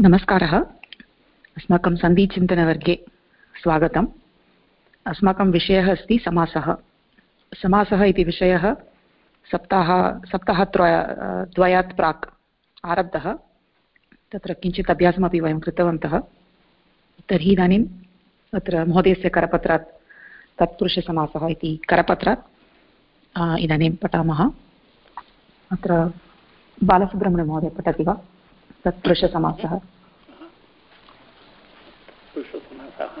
नमस्कारः। अस्माकं सन्धिचिन्तनवर्गे स्वागतम्। अस्माकं विषयः अस्ति समासः। समासः इति विषयः सप्ताह, सप्ताहत्रय द्वयात् प्राक् आरब्धः। तत्र किञ्चित् अभ्यासमपि वयं कृतवन्तः। तर्हि इदानीम् अत्र महोदयस्य करपत्रात्, तत्पुरुषसमासः इति करपत्रात् इदानीं पठामः। अत्र बालसुब्रह्मण्यमहोदय पठति वा? तत्पुरुषसमासः पुरुषसमासः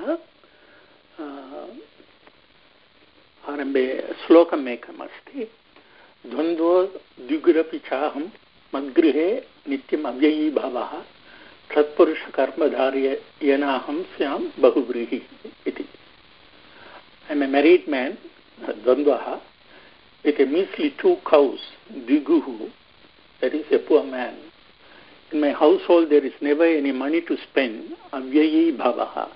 आरम्भे श्लोकम् एकम् अस्ति द्वन्द्वो द्विगुरपि चाहं मद्गृहे नित्यम् अव्ययी भावः तत्पुरुषकर्मधार्य येनाहं स्यां बहुव्रीहिः इति। I am a married man द्वन्द्वः with a measly two cows, Diguhu, that is a poor man. In my household there is never any money to spend, avyayi bhavaha.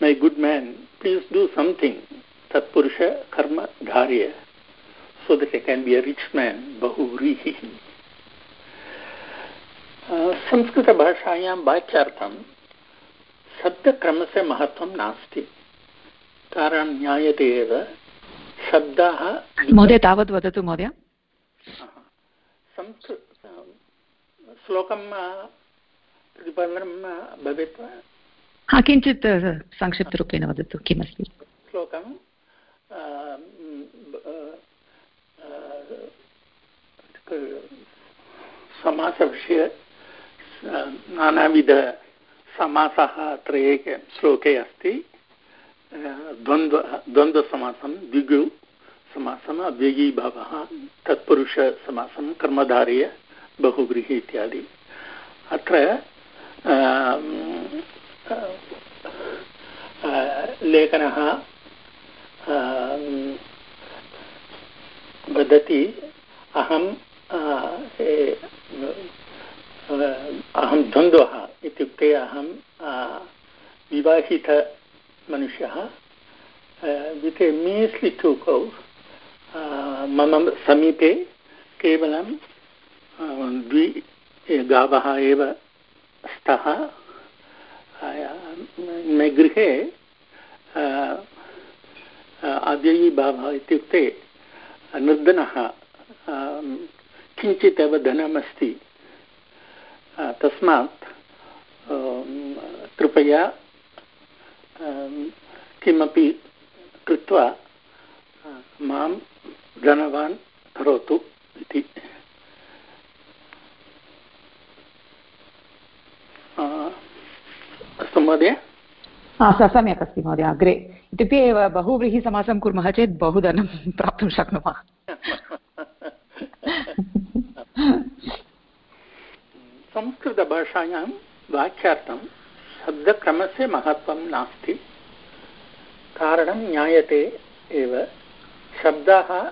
My good man, please do something, tatpurusha karma dharya, so that I can be a rich man, bahuvrihi. संस्कृतभाषायां वाक्यार्थं शब्दक्रमस्य महत्त्वं नास्ति कारणं ज्ञायते एव शब्दाः महोदय तावत् वदतु महोदय श्लोकं प्रतिपादनं भवेत् वा? हा किञ्चित् संक्षिप्तरूपेण वदतु किमस्ति? श्लोकं समासविषये नानाविधसमासः अत्र एके श्लोके अस्ति द्वन्द्व द्वन्द्वसमासं द्विगु समासम् अव्ययी भावः तत्पुरुषसमासं कर्मधार्य बहुव्रीहि इत्यादि। अत्र लेखनः वदति, अहं अहं द्वन्द्वः इत्युक्ते अहं विवाहित मनुष्यः वित् ए मीस्लि टु कौ मम समीपे केवलं द्वि गावः एव स्तः। मे गृहे अव्ययीभावः इत्युक्ते निर्धनः किञ्चित् एव धनमस्ति। तस्मात् कृपया किमपि कृत्वा माँ धनवान् करोतु इति। महोदय? सम्यक् अस्ति महोदय अग्रे। इत्युक्ते एव बहुव्रीहिसमासं कुर्मः चेत् बहु धनं प्राप्तुं शक्नुमः। संस्कृतभाषायां वाक्यार्थं शब्दक्रमस्य महत्त्वं नास्ति। कारणं ज्ञायते एव। शब्दाः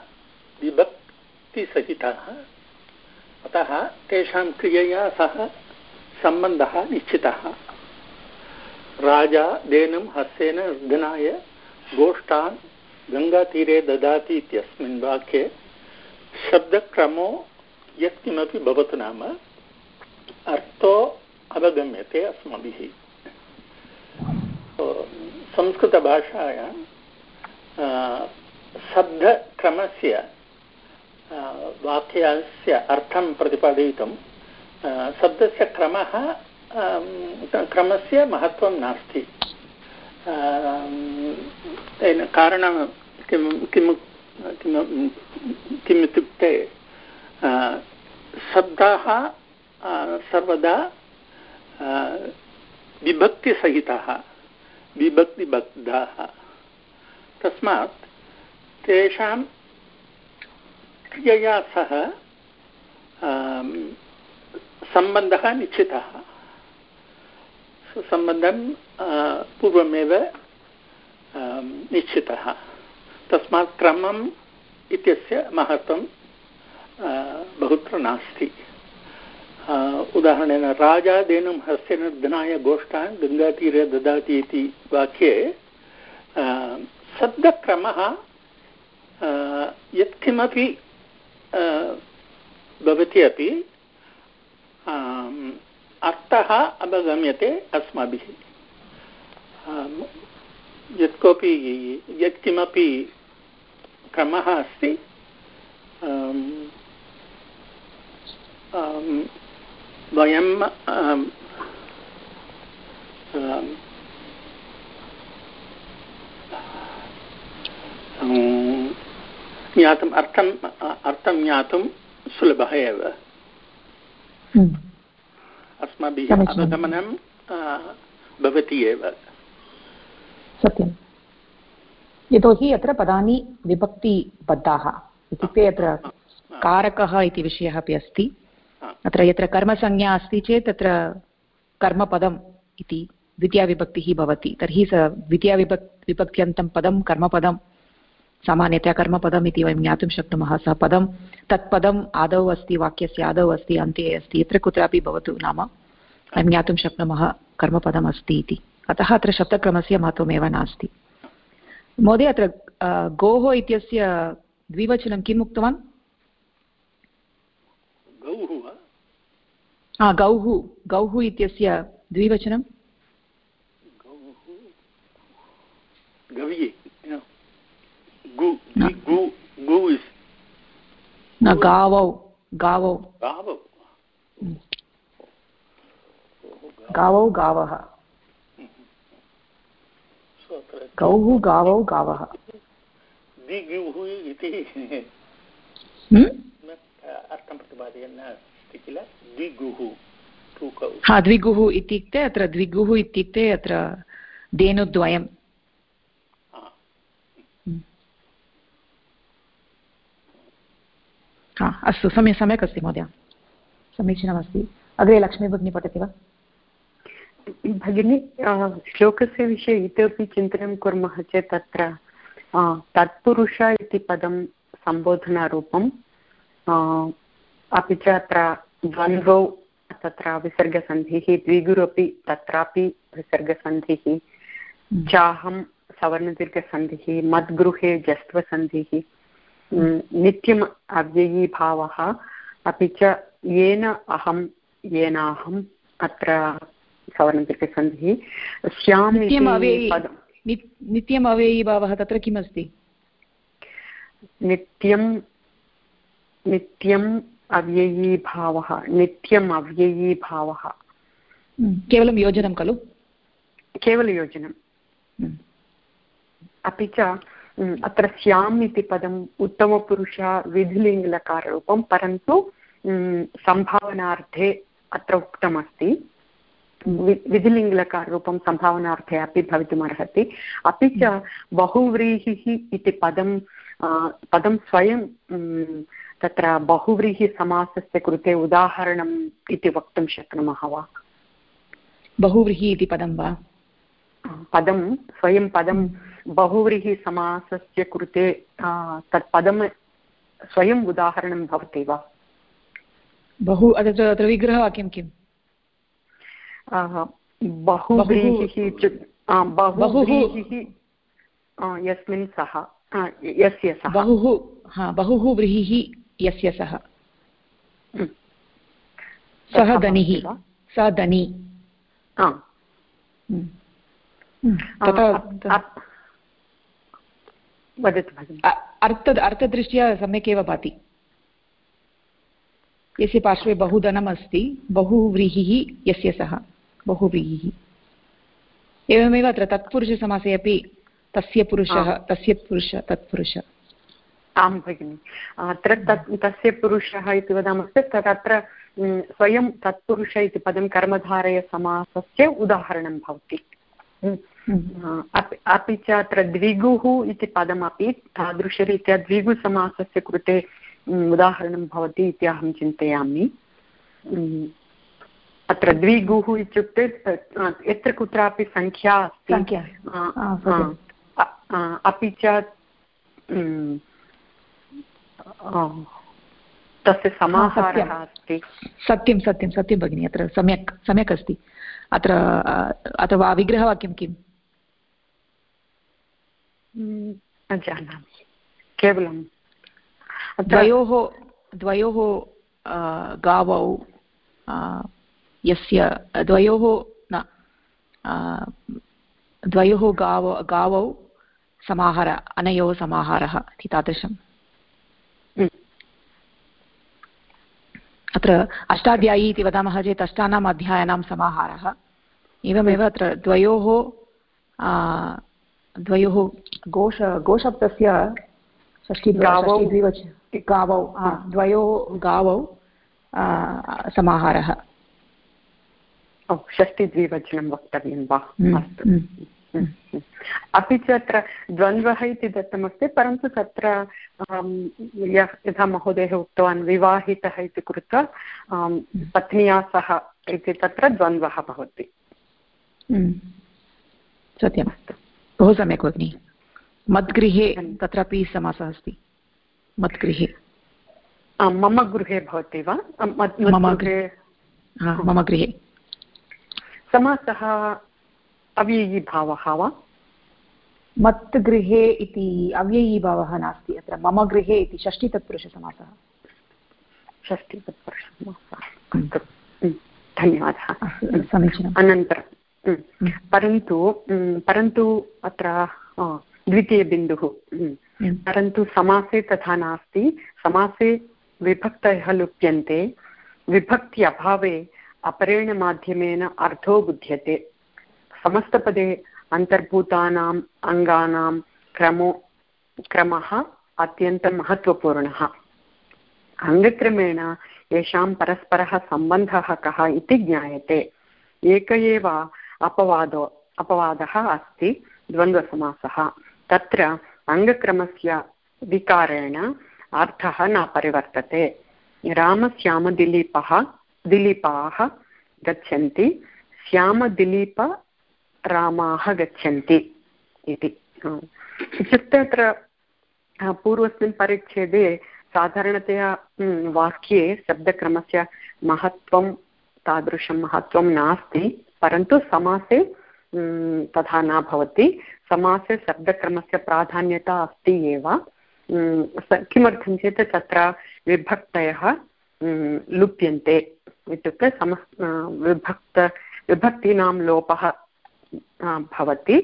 विभक्तिसहिताः। अतः तेषां क्रियया सह सम्बन्धः निश्चितः। राजा धेनुं हस्तेन निर्धनाय गोष्ठान् गङ्गातीरे ददाति इत्यस्मिन् वाक्ये शब्दक्रमो यत्किमपि भवतु नाम, अर्थो अवगम्यते अस्माभिः। संस्कृतभाषायां शब्दक्रमस्य वाक्यस्य अर्थं प्रतिपादयितुं शब्दस्य क्रमः क्रमस्य महत्त्वं नास्ति। तेन कारणं किं किं किम् इत्युक्ते शब्दाः सर्वदा विभक्तिसहिताः, विभक्तिबद्धाः। तस्मात् तेषां क्रियया सह सम्बन्धः निश्चितः। सम्बन्धं पूर्वमेव निश्चितः। तस्मात् क्रमम् इत्यस्य महत्त्वं बहुत्र नास्ति। उदाहरणेन, राजा धेनुं हस्य निर्धनाय गोष्ठान् गङ्गातीरे ददाति इति वाक्ये शब्दक्रमः यत्किमपि भवति अपि अर्थः अवगम्यते अस्माभिः यत् कोऽपि यत्किमपि क्रमः अस्ति वयं ज्ञातुम्, अर्थम्, अर्थं ज्ञातुं सुलभः एव हम्म। अस्माभिः अवगमनं भवति एव। सत्यं यतोहि अत्र पदानि विभक्तिबद्धाः। इत्युक्ते अत्र कारकः इति विषयः अपि अस्ति। अत्र यत्र कर्मसंज्ञा अस्ति चेत् तत्र कर्मपदम् इति द्वितीयाविभक्तिः भवति। तर्हि स द्वितीयाविभक् विभक्त्यन्तं पदं कर्मपदं सामान्यतया कर्मपदम् इति वयं ज्ञातुं शक्नुमः। सः पदं तत्पदम् आदौ अस्ति वाक्यस्य आदौ अस्ति अन्ते अस्ति यत्र कुत्रापि भवतु नाम वयं ज्ञातुं शक्नुमः कर्मपदम् अस्ति इति। अतः अत्र शब्दक्रमस्य महत्त्वमेव नास्ति। महोदय अत्र गोः इत्यस्य द्विवचनं किम् उक्तवान्? गौः गौः इत्यस्य द्विवचनं। गावौ गावौ। गावौ? गावः गौः गावौ गावः। अर्थं प्रतिपादयन् अस्ति किल? द्विगुः हा द्विगुः इत्युक्ते अत्र द्विगुः इत्युक्ते अत्र धेनुद्वयं हा अस्तु सम्यक् सम्यक् अस्ति महोदय। समीचीनमस्ति अग्रे लक्ष्मी भगिनी पठति वा? भगिनी श्लोकस्य विषये इतोपि चिन्तनं कुर्मः चेत् तत्र तत्पुरुष इति पदं सम्बोधनारूपं अपि च अत्र द्वन्द्वौ तत्र विसर्गसन्धिः द्विगुरपि तत्रापि विसर्गसन्धिः हम्म। चाहं सवर्णदीर्घसन्धिः मद्गृहे जस्त्वसन्धिः नित्यम् अव्ययीभावः अपि च येन अहं येनाहम् अत्र सवर्णदीर्घसन्धिः श्याम् नित्यम् अव्ययीभावः तत्र किमस्ति नित्यं नित्यम् अव्ययीभावः नित्यम् अव्ययीभावः हम्म, केवलं योजनं खलु केवलयोजनम् हम्म। अपि च हम्म, अत्र स्याम् इति पदम् उत्तमपुरुष विधिलिङ्गलकाररूपं परन्तु सम्भावनार्थे अत्र उक्तमस्ति। विधिलिङ्गलकाररूपं सम्भावनार्थे अपि भवितुमर्हति। अपि च बहुव्रीहिः इति पदं पदं स्वयं तत्र बहुव्रीहिसमासस्य कृते उदाहरणम् इति वक्तुं शक्नुमः वा? बहुव्रीहि इति पदं वा? पदं स्वयं पदं बहुव्रीहिसमासस्य कृते तत् पदं स्वयम् उदाहरणं भवति वा? बहु अत्र विग्रहवाक्यं किम् बहुव्रीहिः बहुव्रीहिः यस्मिन् सः यस्य सः। बहुः हा बहुः व्रीहिः यस्य सः। हम्म। सः धनिः। स धनी। वदतु अर्थ अर्थदृष्ट्या सम्यक् एव भाति। यस्य पार्श्वे बहु धनम् अस्ति बहुव्रीहिः यस्य सः बहुव्रीहिः। एवमेव अत्र तत्पुरुषसमासे अपि तस्य पुरुषः तस्य पुरुष तत्पुरुष। आं भगिनि। अत्र तत् तस्य पुरुषः इति वदामश्चेत् तदत्र स्वयं तत्पुरुष इति पदं कर्मधारयसमासस्य उदाहरणं भवति। अपि च अत्र द्विगुः इति पदमपि तादृशरीत्या द्विगुसमासस्य कृते उदाहरणं भवति इति अहं चिन्तयामि। अत्र द्विगुः इत्युक्ते यत्र कुत्रापि सङ्ख्या अस्ति अपि च तस्य समाहारः अस्ति। सत्यं सत्यं सत्यं भगिनि अत्र सम्यक् सम्यक् अस्ति। अत्र अथवा विग्रहवाक्यं किम्? न जानामि केवलं। द्वयोः द्वयोः गावौ यस्य द्वयोः न द्वयोः गाव गावौ समाहार अनयोः समाहारः इति तादृशम्। अत्र अष्टाध्यायी इति वदामः चेत् अष्टानाम् अध्यायानां समाहारः। एवमेव अत्र द्वयोः द्वयोः गोष गोशब्दस्य षष्टि षष्टिद्विवच गावौ द्वयोः गावौ समाहारः। षष्टिद्विवचनं वक्तव्यं वा? हम्म, अस्तु। हम्म, हम्म, अपि च अत्र द्वन्द्वः इति दत्तमस्ति परन्तु तत्र यथा महोदयः उक्तवान् विवाहितः इति कृत्वा पत्न्या सह इति तत्र द्वन्द्वः भवति। सत्यम्। बहु सम्यक् भगिनि मद्गृहे तत्रापि समासः अस्ति. मद्गृहे. मम गृहे भवति वा? मम गृहे. मम गृहे. समासः अव्ययीभावः वा? मत् गृहे इति अव्ययीभावः नास्ति अत्र. मम गृहे इति षष्टितत्पुरुषसमासः षष्टितत्पुरुषसमासः धन्यवादः. समीचीनम्. अनन्तरं परन्तु परन्तु अत्र द्वितीयबिन्दुः परन्तु समासे तथा नास्ति। समासे विभक्तयः लुप्यन्ते। विभक्ति अभावे अपरेण माध्यमेन अर्थो बुध्यते। समस्तपदे अन्तर्भूतानाम् अङ्गानां क्रमो क्रमः अत्यन्तं महत्त्वपूर्णः अङ्गक्रमेण येषां परस्परः सम्बन्धः कः इति ज्ञायते। एक एव अपवादो, अपवादः अस्ति, द्वन्द्वसमासः। तत्र अङ्गक्रमस्य विकारेण अर्थः न परिवर्तते। रामश्यामदिलीपः, दिलीपाः गच्छन्ति, श्यामदिलीपरामाः गच्छन्ति इति। इत्युक्ते अत्र पूर्वस्मिन् परिच्छेदे साधारणतया वाक्ये शब्दक्रमस्य महत्त्वं, तादृशं महत्त्वं नास्ति। परन्तु समासे तथा न भवति। समासे शब्दक्रमस्य प्राधान्यता अस्ति एव। किमर्थं चेत् तत्र विभक्तयः लुप्यन्ते इत्युक्ते सम विभक्त, विभक्तीनां लोपः भवति।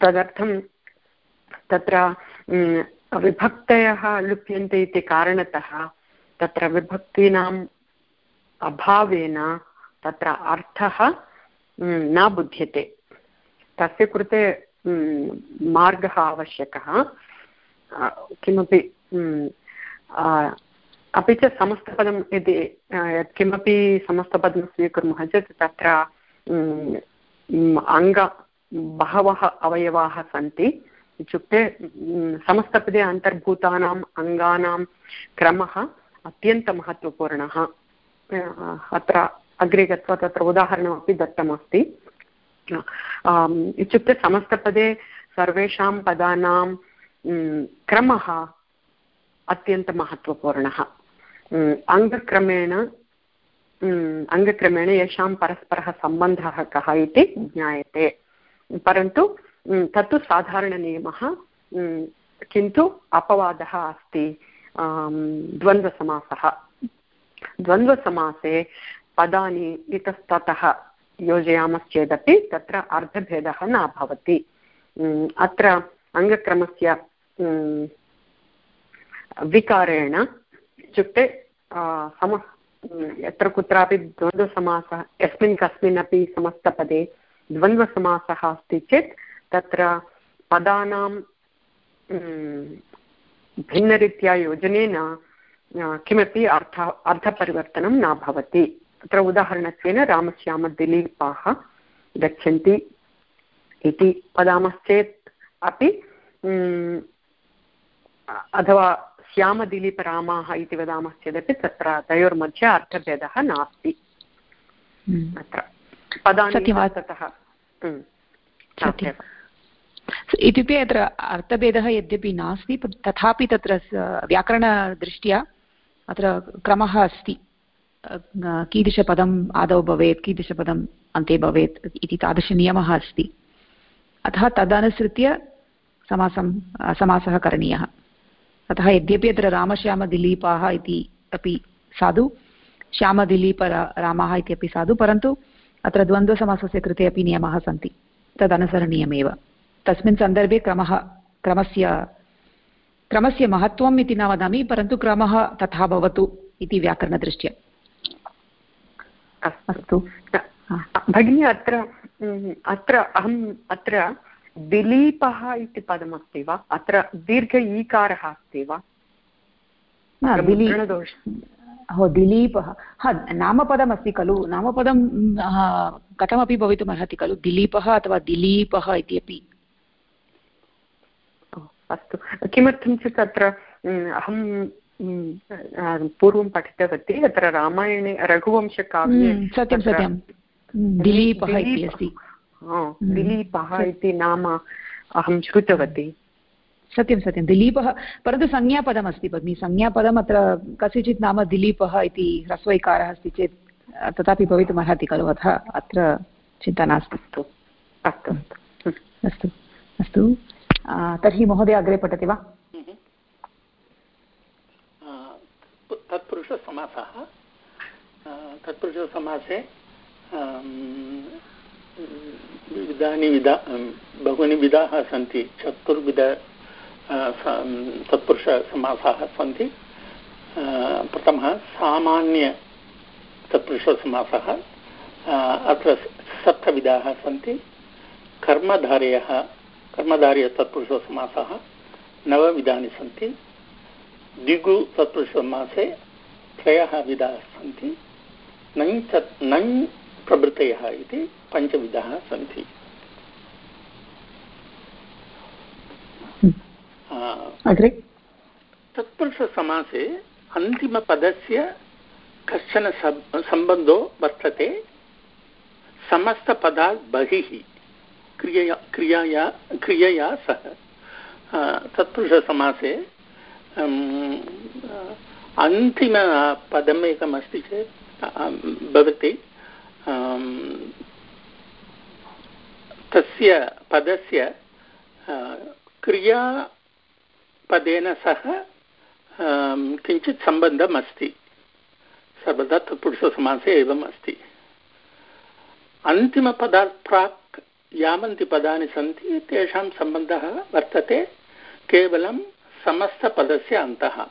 तदर्थं तत्र विभक्तयः लुप्यन्ते इति कारणतः तत्र विभक्तीनाम् अभावेन तत्र अर्थः न बुध्यते। तस्य कृते मार्गः आवश्यकः। किमपि अपि च समस्तपदं यदि यत्किमपि समस्तपदं स्वीकुर्मः चेत् तत्र अङ्ग, बहवः अवयवाः सन्ति। इत्युक्ते समस्तपदे अन्तर्भूतानाम् अङ्गानां क्रमः अत्यन्तमहत्त्वपूर्णः अत्र अग्रे गत्वा तत्र उदाहरणमपि दत्तमस्ति। इत्युक्ते समस्तपदे सर्वेषां पदानां क्रमः अत्यन्तमहत्त्वपूर्णः। अङ्गक्रमेण अङ्गक्रमेण येषां परस्परः सम्बन्धः कः इति ज्ञायते। परन्तु तत्तु साधारणनियमः किन्तु अपवादः अस्ति। द्वन्द्वसमासः। द्वन्द्वसमासे पदानि इतस्ततः योजयामश्चेदपि तत्र अर्थभेदः न भवति अत्र अङ्गक्रमस्य विकारेण इत्युक्ते सम यत्र कुत्रापि द्वन्द्वसमासः, यस्मिन् कस्मिन्नपि समस्तपदे द्वन्द्वसमासः अस्ति चेत् तत्र पदानां भिन्नरीत्या योजनेन किमपि अर्थ अर्थपरिवर्तनं न भवति तत्र उदाहरणत्वेन रामश्यामदिलीपाः गच्छन्ति इति वदामश्चेत् अपि अथवा श्यामदिलीपरामाः इति वदामश्चेदपि तत्र तयोर्मध्ये अर्थभेदः नास्ति। अत्र पदानि ततः। इत्युक्ते अत्र अर्थभेदः यद्यपि नास्ति तथापि तत्र व्याकरणदृष्ट्या अत्र क्रमः अस्ति। कीदृशपदम् आदौ भवेत्, कीदृशपदम् अन्ते भवेत् इति तादृशनियमः अस्ति। अतः तदनुसृत्य समासं समासः करणीयः। अतः यद्यपि अत्र रामश्यामदिलीपाः इति अपि साधु श्यामदिलीप रामः इत्यपि साधु, परन्तु अत्र द्वन्द्वसमासस्य कृते अपि नियमाः सन्ति। तदनुसरणीयमेव। तस्मिन् सन्दर्भे क्रमः, क्रमस्य क्रमस्य महत्त्वम् इति न वदामि, परन्तु क्रमः तथा भवतु इति व्याकरणदृष्ट्या। अस्तु। भगिनी अत्र अत्र अहम् अत्र दिलीपः इति पदमस्ति वा? अत्र दीर्घ ईकारः अस्ति वा? हो दिलीपः। हा नामपदमस्ति खलु। नामपदं कथमपि भवितुमर्हति खलु? दिलीपः अथवा दिलीपः इत्यपि? अस्तु। किमर्थं चेत् अत्र अहं पूर्वं पठितवती अत्र रामायणे रघुवंशकाव्ये सत्यं सत्यं दिलीपः इति अस्ति दिलीपः इति नाम अहं श्रुतवती सत्यं सत्यं दिलीपः परन्तु संज्ञापदमस्ति भगिनि संज्ञापदम् अत्र कस्यचित् नाम दिलीपः इति ह्रस्वैकारः अस्ति चेत् तथापि भवितुमर्हति खलु अतः अत्र चिन्ता नास्ति अस्तु अस्तु अस्तु. अस्तु तर्हि महोदय अग्रे पठति वा? तत्पुरुषसमासः। तत्पुरुषसमासे विविधानि विधा बहूनि विधाः सन्ति। चतुर्विध तत्पुरुषसमासाः सन्ति। प्रथमः सामान्य तत्पुरुषसमासः। अत्र सप्तविधाः सन्ति। कर्मधारयः, कर्मधारयतत्पुरुषसमासः। नवविधानि सन्ति। द्विगु तत्पुरुषसमासे त्रयः विधाः सन्ति। नञ् नञ् प्रभृतयः इति पञ्चविधाः सन्ति। अग्रे। तत्पुरुषसमासे अन्तिमपदस्य कश्चन सम्बन्धो वर्तते। समस्तपदात् बहिः क्रियया क्रियाया क्रियया सह। तत्पुरुषसमासे अन्तिमपदम् एकमस्ति चेत् भवति तस्य पदस्य क्रिया पदेन सह किञ्चित् सम्बन्धम् अस्ति सर्वदा तत्पुरुषसमासे एवम् अस्ति अन्तिमपदात् प्राक् यावन्ति सन्ति तेषां सम्बन्धः वर्तते केवलं समस्तपदस्य अन्तः।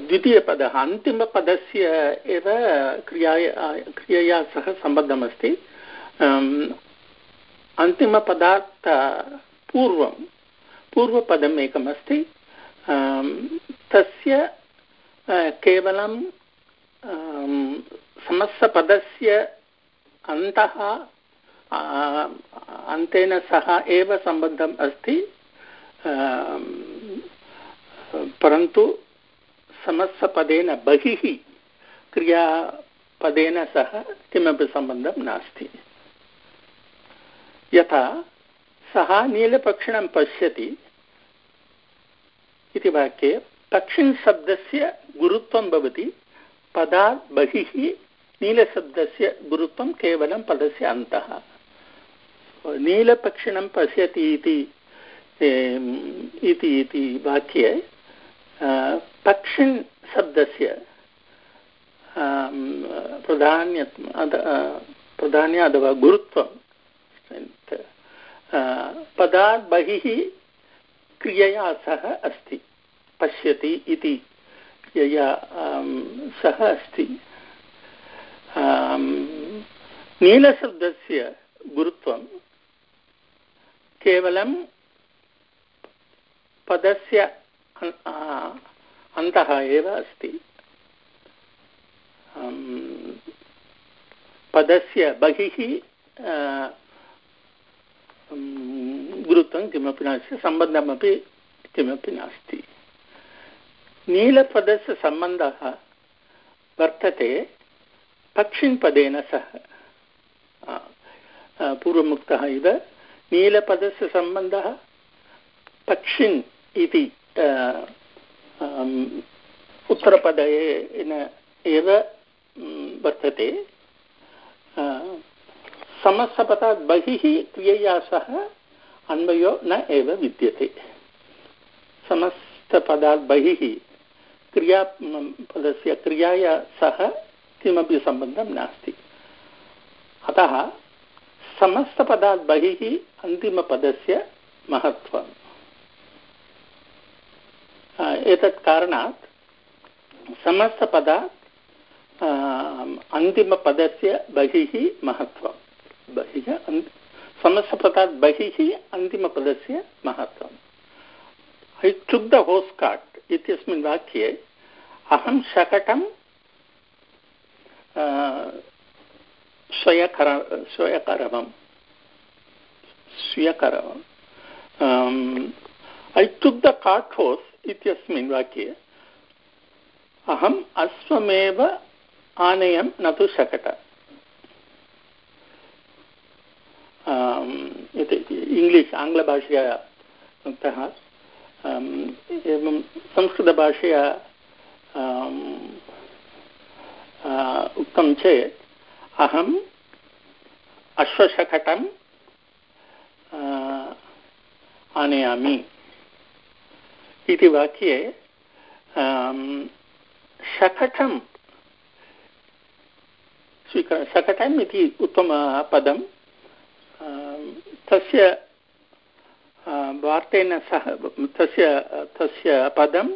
द्वितीयपदः, अन्तिमपदस्य एव क्रियाया, क्रियया सह सम्बद्धमस्ति। अन्तिमपदात् पूर्वं पूर्वपदम् एकमस्ति। तस्य केवलं समस्तपदस्य अन्तः अन्तेन सह एव सम्बद्धम् अस्ति। परन्तु समस्तपदेन बहिः क्रियापदेन सह किमपि सम्बन्धं नास्ति। यथा, सः नीलपक्षिणं पश्यति इति वाक्ये पक्षिन् शब्दस्य गुरुत्वं भवति, पदात् बहिः नीलशब्दस्य गुरुत्वं केवलं पदस्य अन्तः। नीलपक्षिणं पश्यति इति इति इति वाक्ये पक्षिन् शब्दस्य प्राधान्य प्राधान्य अथवा गुरुत्वं पदात् बहिः क्रियया सह अस्ति, पश्यति इति क्रियया सह अस्ति। नीलशब्दस्य गुरुत्वं केवलं पदस्य अन्तः एव अस्ति। पदस्य बहिः गुरुत्वं किमपि नास्ति, सम्बन्धमपि किमपि नास्ति। नीलपदस्य सम्बन्धः वर्तते पक्षिन्पदेन सह। पूर्वमुक्तः इव नीलपदस्य सम्बन्धः पक्षिन् इति उत्तरपदेन एव वर्तते। समस्तपदात् बहिः क्रियया सह अन्वयो न एव विद्यते। समस्तपदात् बहिः क्रिया पदस्य क्रियाया सह किमपि सम्बन्धं नास्ति। अतः समस्तपदात् बहिः अन्तिमपदस्य महत्त्वम्। एतत् कारणात् समस्तपदात् अन्तिमपदस्य बहिः महत्त्वं बहिः समस्तपदात् बहिः अन्तिमपदस्य महत्त्वम्। ऐ टुक् द होस्काट् इत्यस्मिन् वाक्ये अहं शकटं स्वयकर स्वयकरवं स्वीयकरवम् ऐ टुक् द होस् इत्यस्मिन् वाक्ये, अहम् अश्वमेव आनयं न तु शकट। इङ्ग्लिश् आङ्ग्लभाषया उक्तः। एवं संस्कृतभाषया उक्तं चेत्, अहम् अश्वशकटम् आनयामि। इति वाक्ये शकटं स्वीकर शकटम् इति उत्तमपदं तस्य वार्तेन सह, तस्य तस्य पदम्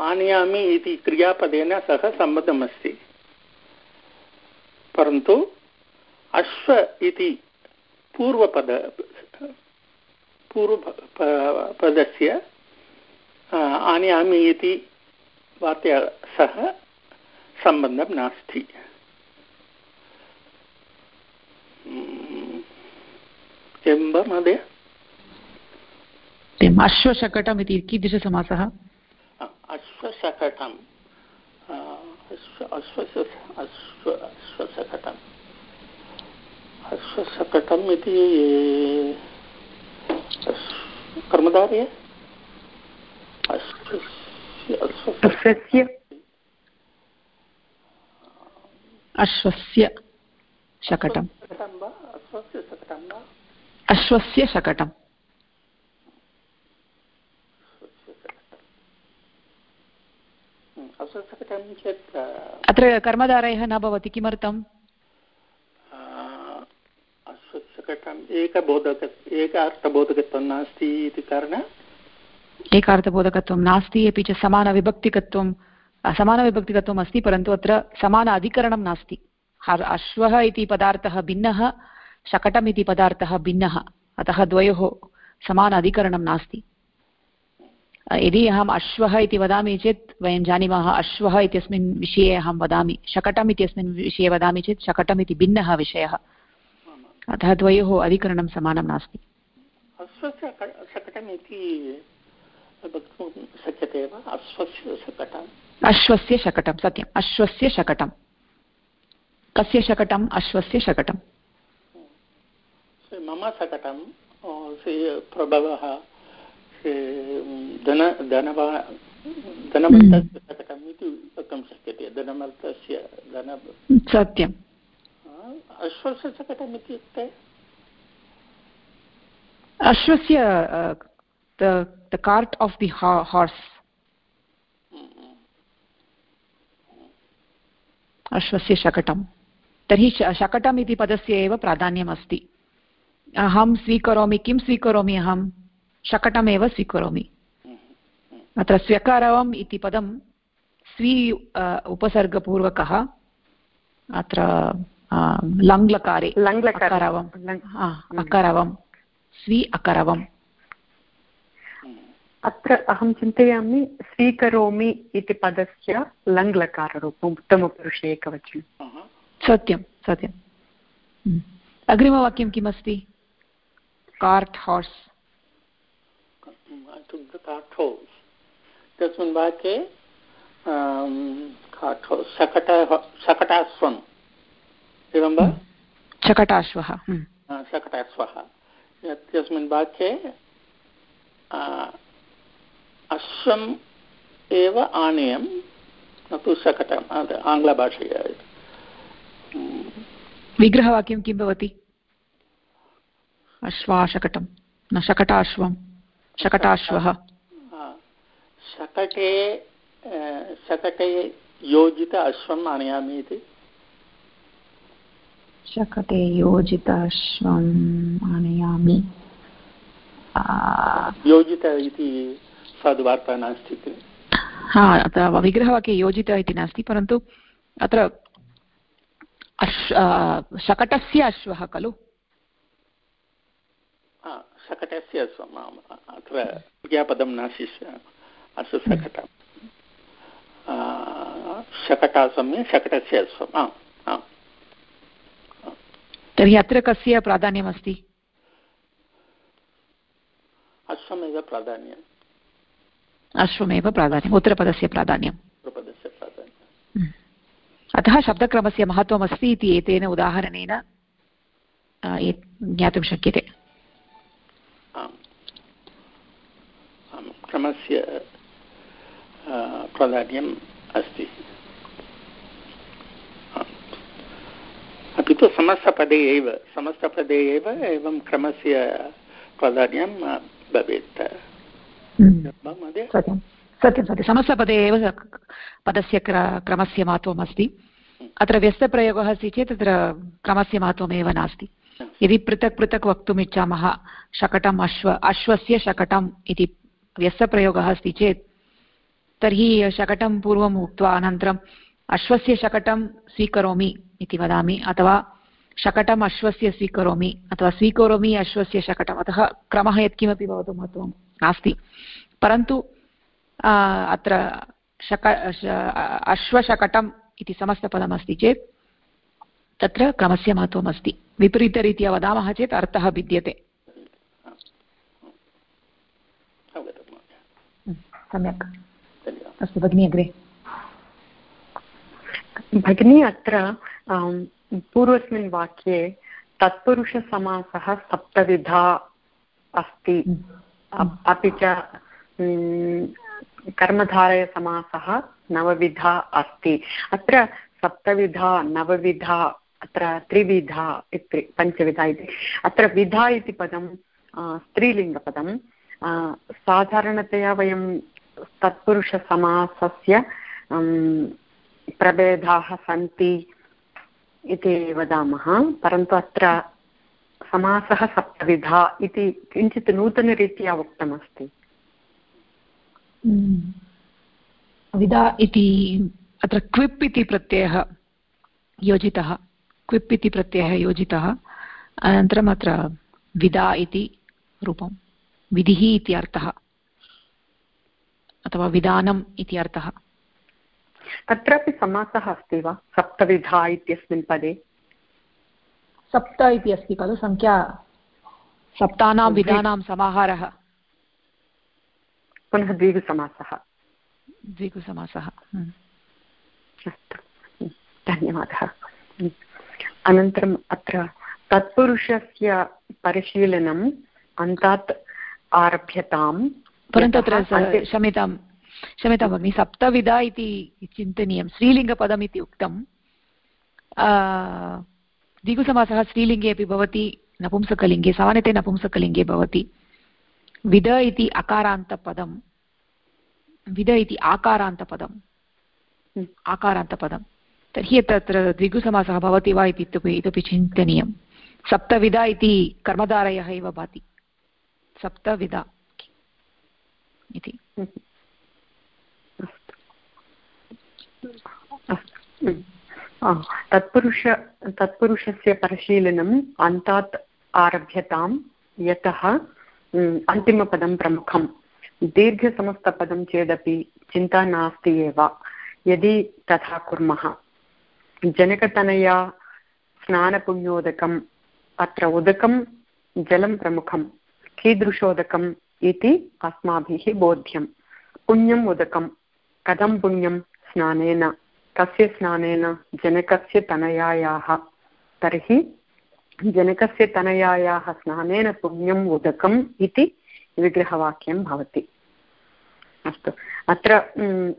आनयामि इति क्रियापदेन सह सम्बद्धमस्ति। परन्तु अश्व इति पूर्वपद पूर्व पूर्वपदस्य आनयामि इति वार्तया सह सम्बन्धं नास्ति। एवं वा महोदय? अश्वशकटम् इति कीदृशसमासः? अश्वशकटम् अश्वशकटम् अश्वशकटम् इति कर्मधारय अश्वस्य अश्वस्य शकटम्। अश्वस्य शकटम्। अत्र कर्मधारयः न भवति किमर्थम्? अश्वशकटम् एकबोधक, एकार्थबोधकत्वं नास्ति इति कारणात् एकार्थबोधकत्वं नास्ति, अपि च समानविभक्तिकत्वं समानविभक्तिकत्वम् अस्ति, परन्तु अत्र समान अधिकरणं नास्ति अश्वः इति पदार्थः भिन्नः, शकटम् इति पदार्थः भिन्नः, अतः द्वयोः समान अधिकरणं नास्ति। यदि अहम् अश्वः इति वदामि चेत्, वयं जानीमः अश्वः इत्यस्मिन् विषये अहं वदामि, शकटम् इत्यस्मिन् विषये वदामि चेत्, शकटम् इति भिन्नः विषयः। अतः द्वयोः अधिकरणं समानं नास्ति। अश्वस्य शकटं सत्यम्। अश्वस्य शकटं कस्य शकटम्? अश्वस्य शकटं मम शकटं प्रभवः धन धनवा शकटम् इति वक्तुं शक्यते। धन सत्यम्। अश्वस्य शकटम् इत्युक्ते अश्वस्य cart of the horse अश्वस्य शकटं तर्हि शकटम् इति पदस्य एव प्राधान्यम् अस्ति अहं स्वीकरोमि, किं स्वीकरोमि अहं? शकटमेव स्वीकरोमि। अत्र स्व्यकारवम् इति पदं स्वी उपसर्गपूर्वकः अत्र लङ्लकारे लङ्लकारवम् अकरवं स्वी अकरवम् अत्र अहं चिन्तयामि स्वीकरोमि इति पदस्य लङ्लकाररूपम् उत्तमपुरुषे एकवचनं सत्यं सत्यम् अग्रिमवाक्यं किमस्ति कार्ट् हार्स् तस्मिन् वाक्ये शकटाश्वम् एवं वा? शकटाश्वः शकटाश्वः इत्यस्मिन् वाक्ये अश्वम् एव आनेयं न तु शकटम् आङ्ग्लभाषया विग्रहवाक्यं किं भवति? अश्वाशकटं न शकटाश्वं शकटाश्वः। शकटे शकटे योजित अश्वम् आनयामि इति। शकटे योजित अश्वम् आनयामि योजित इति सद्वार्ता नास्ति हा अत्र विग्रहवाक्ये योजित इति नास्ति परन्तु अत्र अश् शकटस्य अश्वः खलु। शकटस्य अश्वम् आम् अत्र क्रियापदं न शिष्य अश्वशकटं शकटासम्य शकटस्य अश्वम् आम् आम्। तर्हि अत्र कस्य प्राधान्यमस्ति? अश्वमेव प्राधान्यम्। अश्वमेव प्राधान्यम् उत्तरपदस्य प्राधान्यम्। उत्तरपदस्य प्राधान्यम्। हम्म। अतः शब्दक्रमस्य महत्त्वमस्ति इति एतेन उदाहरणेन ज्ञातुं शक्यते। क्रमस्य प्राधान्यम् अस्ति। अपि तु समस्तपदे एव समस्तपदे एव एवं क्रमस्य प्राधान्यं भवेत्। हम्म। सत्यं। सत्यं सत्यं। समस्तपदे एव पदस्य क्रमस्य महत्त्वम् अस्ति अत्र व्यस्तप्रयोगः अस्ति चेत् तत्र क्रमस्य महत्त्वमेव नास्ति। यदि पृथक् पृथक् वक्तुम् इच्छामः शकटम् अश्व अश्वस्य शकटम् इति व्यस्तप्रयोगः अस्ति चेत् तर्हि शकटं पूर्वम् उक्त्वा अनन्तरम् अश्वस्य शकटं स्वीकरोमि। इति वदामि। अथवा शकटम् अश्वस्य स्वीकरोमि अथवा स्वीकरोमि अश्वस्य शकटम्। अतः क्रमः यत्किमपि भवतु महत्त्वं। नास्ति। परन्तु अत्र शक अश्वशकटम् इति समस्तपदमस्ति चेत् तत्र क्रमस्य महत्त्वम् अस्ति विपरीतरीत्या वदामः चेत् अर्थः भिद्यते। सम्यक्। अस्तु भगिनी अग्रे। भगिनी अत्र पूर्वस्मिन् वाक्ये तत्पुरुषसमासः सप्तविधा अस्ति। अपि च कर्मधारयसमासः नवविधा अस्ति। अत्र सप्तविधा, नवविधा, अत्र त्रिविधा इति, पञ्चविधा इति। अत्र विधा इति पदं स्त्रीलिङ्गपदं साधारणतया वयं तत्पुरुषसमासस्य प्रभेदाः सन्ति इति वदामः, परन्तु अत्र समासः सप्तविधा इति किञ्चित् नूतनरीत्या उक्तमस्ति। विदा इति, अत्र क्विप् इति प्रत्ययः योजितः, क्विप् इति प्रत्ययः योजितः, अनन्तरम् अत्र विदा इति रूपं, विधिः इति अर्थः, अथवा विधानम् इति अर्थः तत्रापि समासः अस्ति वा? सप्तविधा इत्यस्मिन् पदे? सप्त इति अस्ति खलु सङ्ख्या सप्तानां विधानां समाहारः। पुनः द्विगुसमासः। द्विगुसमासः। हम्म। अस्तु। धन्यवादः। अनन्तरम् अत्र तत्पुरुषस्य परिशीलनम् अन्तात् आरभ्यतां परन्तु अत्र क्षम्यतां क्षम्यतां भगिनि सप्तविधा इति चिन्तनीयं। स्त्रीलिङ्गपदम् इति उक्तं। द्विगुसमासः स्त्रीलिङ्गे अपि भवति नपुंसकलिङ्गे सामान्यतया नपुंसकलिङ्गे भवति। विद इति अकारान्तपदं विद इति आकारान्तपदम्। हम्म, आकारान्तपदं तर्हि तत्र द्विगुसमासः भवति वा इति इतोपि इतोपि चिन्तनीयं। सप्तविधा इति कर्मधारयः एव भाति। सप्तविधा। इति। तत्पुरुष, तत्पुरुषस्य परिशीलनम् अन्तात् आरभ्यतां यतः अन्तिमपदं प्रमुखं दीर्घसमस्तपदं चेदपि चिन्ता नास्ति एव। यदि तथा कुर्मः। जनकतनया स्नानपुण्योदकम् अत्र उदकं जलं प्रमुखं कीदृशोदकम् इति अस्माभिः बोध्यं पुण्यम् उदकं कथं पुण्यं स्नानेन, कस्य स्नानेन? जनकस्य तनयायाः। तर्हि जनकस्य तनयायाः स्नानेन पुण्यम् उदकम् इति विग्रहवाक्यं भवति। अस्तु। अत्र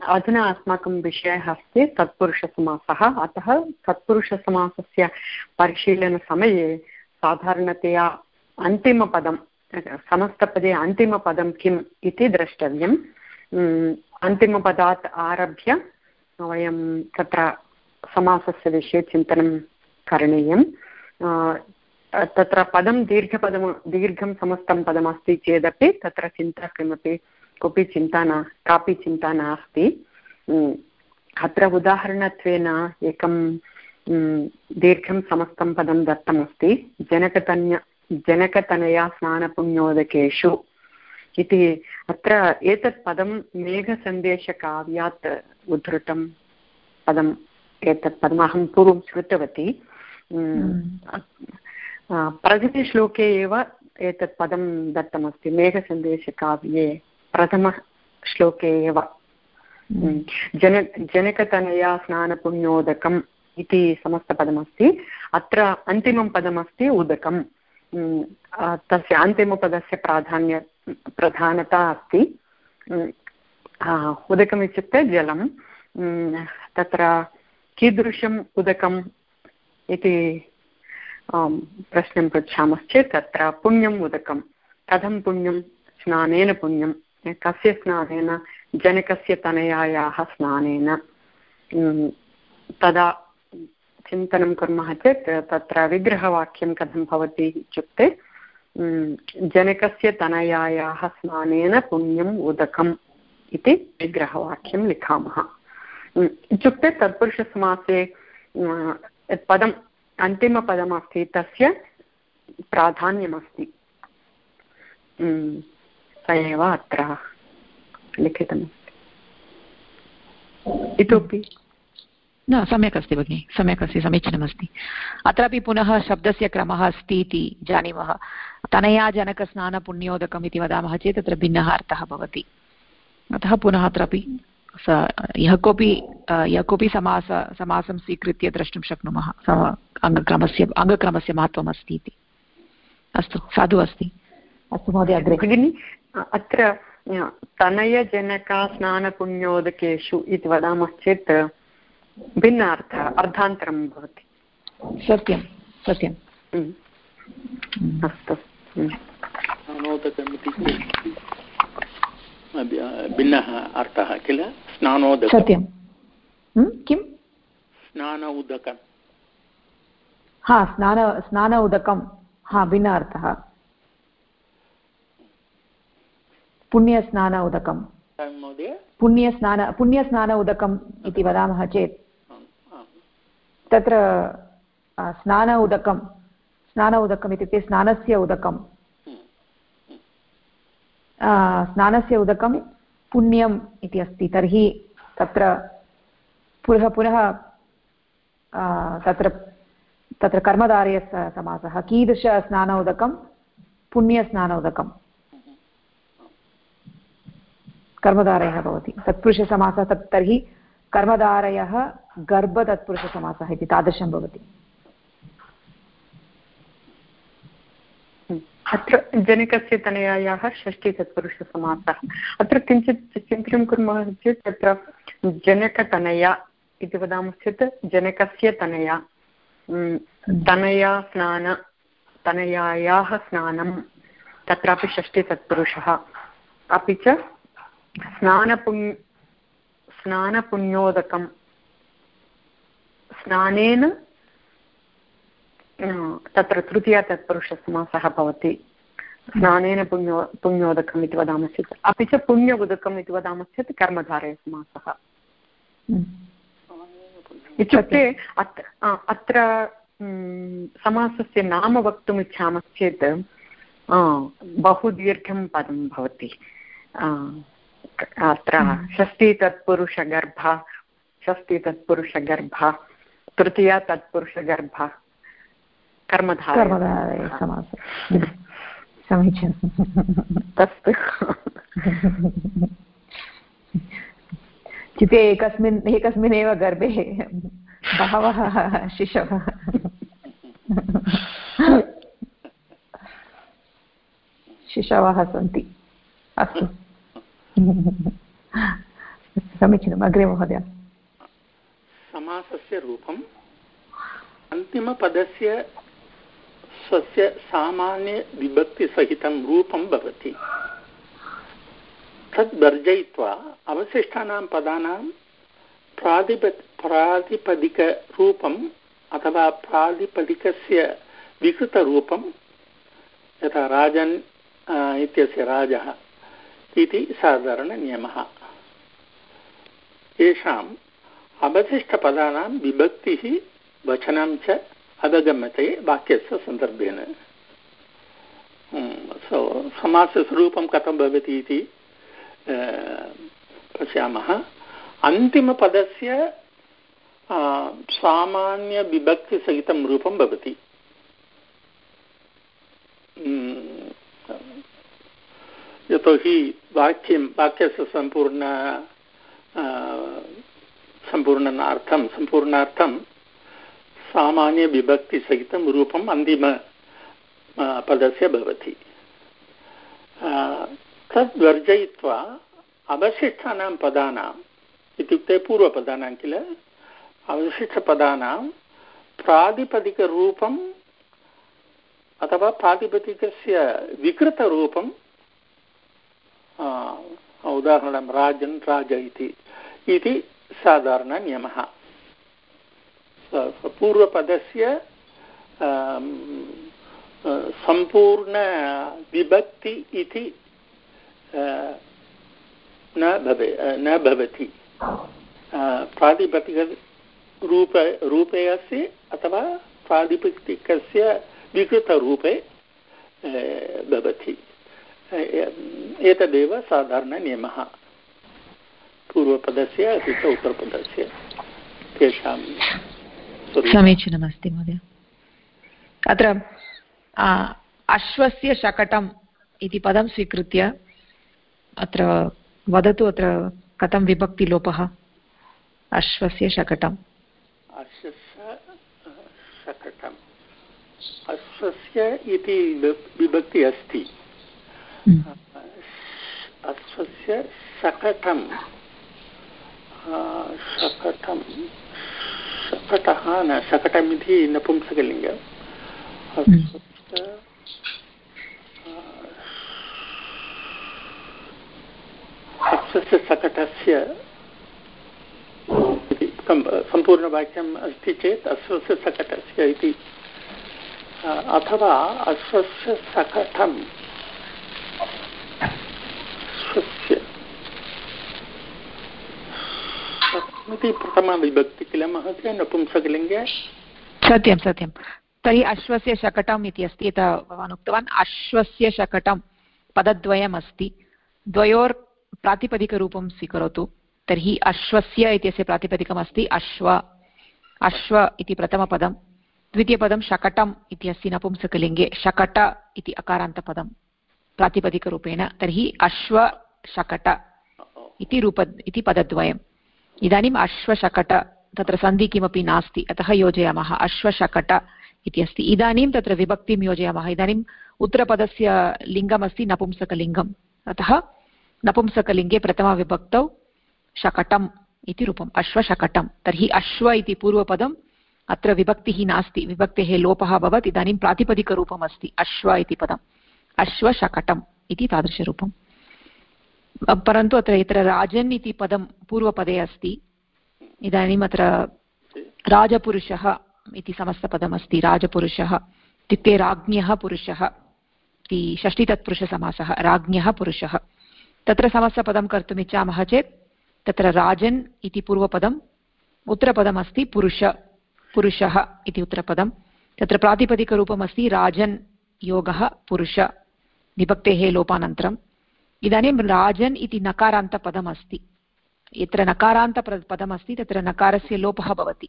अधुना अस्माकं विषयः अस्ति तत्पुरुषसमासः अतः तत्पुरुषसमासस्य परिशीलनसमये साधारणतया अन्तिमपदं, समस्तपदे अन्तिमपदं किम् इति द्रष्टव्यं अन्तिमपदात् आरभ्य वयं तत्र समासस्य विषये चिन्तनं करणीयं तत्र पदं दीर्घपदं दीर्घं समस्तं पदमस्ति चेदपि तत्र चिन्ता किमपि, कोऽपि चिन्ता न, कापि चिन्ता नास्ति। अत्र उदाहरणत्वेन एकं दीर्घं समस्तं पदं दत्तमस्ति। जनकतन्य, जनकतनया स्नानपुण्योदकेषु इति अत्र एतत् पदं मेघसन्देशकाव्यात् उद्धृतं पदम् एतत् पदमहं पूर्वं श्रुतवती। प्रथमश्लोके एव एतत् पदं दत्तमस्ति मेघसन्देशकाव्ये प्रथमश्लोके एव। जन जनकतनया स्नानपुण्योदकम् इति समस्तपदमस्ति अत्र अन्तिमं पदमस्ति उदकं तस्य अन्तिमपदस्य प्राधान्य प्रधानता अस्ति। उदकम् इत्युक्ते जलं तत्र कीदृशम् उदकम् इति प्रश्नं पृच्छामश्चेत्, तत्र पुण्यम् उदकं कथं पुण्यं? स्नानेन पुण्यं कस्य स्नानेन? जनकस्य तनयायाः स्नानेन। तदा चिन्तनं कुर्मः चेत्, तत्र विग्रहवाक्यं कथं भवति इत्युक्ते जनकस्य तनयायाः स्नानेन पुण्यम् उदकम् इति विग्रहवाक्यं लिखामः। इत्युक्ते तत्पुरुषसमासे पदम्, अन्तिमपदमस्ति, तस्य प्राधान्यमस्ति। स एव अत्र लिखितमस्ति इतोपि न सम्यक् अस्ति भगिनि सम्यक् अस्ति समीचीनमस्ति अत्रापि पुनः शब्दस्य क्रमः अस्ति इति जानीमः। तनया जनकस्नानपुण्योदकम् इति वदामः चेत् तत्र भिन्नः अर्थः भवति। अतः पुनः अत्रापि स यः कोऽपि यः कोऽपि समास समासं स्वीकृत्य द्रष्टुं शक्नुमः। अङ्गक्रमस्य अङ्गक्रमस्य महत्त्वम् अस्ति इति। अस्तु साधु अस्ति। अस्तु महोदय अग्रे। भगिनि अत्र तनयजनका स्नानपुण्योदकेषु इति वदामश्चेत् भिन्न अर्थः अर्धान्तरं भवति। सत्यं सत्यं। अस्तु। भिन्नः अर्थः किल? स्नानोदकं सत्यं। किं स्नान उदकं हा स्नान स्नान उदकं हा भिन्न अर्थः। पुण्यस्नान उदकं पुण्यस्नान पुण्यस्नान उदकम् इति वदामः चेत् तत्र स्नान उदकं, स्नान उदकम् इत्युक्ते स्नानस्य उदकं स्नानस्य उदकं पुण्यम् इति अस्ति। तर्हि तत्र पुनः पुनः तत्र तत्र कर्मधारयसमासः कीदृशस्नान उदकं? पुण्यस्नान उदकं। कर्मधारयः भवति। तत्पुरुषसमासः तत् तर्हि कर्मधारयः गर्भतत्पुरुषसमासः इति तादृशं भवति। अत्र जनकस्य तनयायाः षष्टितत्पुरुषसमासः अत्र किञ्चित् चिन्तनं कुर्मः चेत् तत्र जनकतनया इति वदामश्चेत् जनकस्य तनया। तनया स्नान, तनयायाः स्नानं, तत्रापि षष्टितत्पुरुषः अपि च स्नानपुण् स्नानपुण्योदकं स्नानेन तत्र तृतीया तत्पुरुषसमासः भवति। स्नानेन पुण्यो पुण्योदकम् इति वदामश्चेत् अपि च पुण्य उदकम् इति वदामश्चेत् कर्मधारयसमासः। इत्युक्ते अत्र अत्र समासस्य नाम वक्तुम् इच्छामश्चेत् बहु दीर्घं पदं भवति। अत्र षष्ठी तत्पुरुषगर्भ षष्ठी तत्पुरुषगर्भ तृतीया तत्पुरुषगर्भ कर्मधारय। समीचीनम् अस्तु इत्युक्ते एकस्मिन् एकस्मिन्नेव गर्भे बहवः शिशवः। शिशवः सन्ति। अस्तु। समीचीनम् अग्रे महोदय समासस्य रूपम्। अन्तिमपदस्य स्वस्य सामान्यविभक्तिसहितं रूपं भवति। तद् वर्जयित्वा अवशिष्टानां पदानां प्रातिप प्रातिपदिकरूपम् अथवा प्रातिपदिकस्य विकृतरूपं यथा राजन् इत्यस्य राजः इति साधारणनियमः येषाम् अवशिष्टपदानां विभक्तिः वचनं च अवगम्यते वाक्यस्य सन्दर्भेन। सो समासस्वरूपं कथं भवति इति पश्यामः। अन्तिमपदस्य सामान्यविभक्तिसहितं रूपं भवति। यतोहि वाक्यं, वाक्यस्य सम्पूर्ण सम्पूर्णार्थं सम्पूर्णार्थं सामान्यविभक्तिसहितं रूपम् अन्तिम पदस्य भवति. तद् वर्जयित्वा अवशिष्टानां पदानाम् इत्युक्ते पूर्वपदानां किल? अवशिष्टपदानां प्रातिपदिकरूपम् अथवा प्रातिपदिकस्य विकृतरूपं उदाहरणं राजन् राज इति इति साधारणनियमः पूर्वपदस्य सम्पूर्णविभक्ति इति न भवे न भवति प्रातिपदिकरूप रूपे अस्ति अथवा प्रातिपदिकस्य विकृतरूपे भवति एतदेव साधारणनियमः। पूर्वपदस्य अपि च उत्तरपदस्य। तेषां समीचीनमस्ति महोदय। अत्र अश्वस्य शकटम् इति पदं स्वीकृत्य अत्र वदतु अत्र कथं विभक्तिलोपः? अश्वस्य शकटम्। अश्वस्य शकटम्। अश्वस्य इति विभक्ति अस्ति। अश्वस्य शकटं शकटं शकटः न शकटम् इति नपुंसकलिङ्गम् अक्षस्य सकटस्य सम्पूर्णवाक्यम् अस्ति चेत् अश्वस्य सकटस्य इति। अथवा अश्वस्य सकटम्। अश्वस्य इति प्रथमाविभक्ति किल महोदय नपुंसकलिङ्गे सत्यं सत्यं। तर्हि अश्वस्य शकटम् इति अस्ति, यथा भवान् उक्तवान्। अश्वस्य शकटं पदद्वयम् अस्ति द्वयोर् प्रातिपदिकरूपं स्वीकरोतु। तर्हि अश्वस्य इत्यस्य प्रातिपदिकमस्ति अश्व। अश्व इति प्रथमपदं। द्वितीयपदं शकटम् इति अस्ति नपुंसकलिङ्गे। शकट इति अकारान्तपदं प्रातिपदिकरूपेण, तर्हि अश्व शकट इति रूप, इति पदद्वयम्। इदानीम् अश्वशकट, तत्र सन्धि किमपि नास्ति, अतः योजयामः। अश्वशकट इति अस्ति इदानीं तत्र विभक्तिं योजयामः। इदानीम् उत्तरपदस्य लिङ्गमस्ति नपुंसकलिङ्गम्। अतः नपुंसकलिङ्गे प्रथमविभक्तौ शकटम् इति रूपम् अश्वशकटं तर्हि अश्व इति पूर्वपदम् अत्र विभक्तिः नास्ति। विभक्तेः लोपः अभवत्। इदानीं प्रातिपदिकरूपम् अस्ति अश्व इति पदम्। अश्वशकटम् इति तादृशरूपम्। परन्तु अत्र यत्र राजन् इति पदं पूर्वपदे अस्ति। इदानीम् अत्र राजपुरुषः इति समस्तपदमस्ति। राजपुरुषः इत्युक्ते राज्ञः पुरुषः इति षष्टितत्पुरुषसमासः राज्ञः पुरुषः। तत्र समस्तपदं कर्तुम् इच्छामः चेत् तत्र राजन् इति पूर्वपदम्, उत्तरपदमस्ति पुरुष, पुरुषः इति उत्तरपदं तत्र प्रातिपदिकरूपमस्ति राजन् योगः पुरुष। विभक्तेः लोपानन्तरम्। इदानीं राजन् इति नकारान्तपदम् अस्ति यत्र नकारान्तपदमस्ति, तत्र नकारस्य लोपः भवति।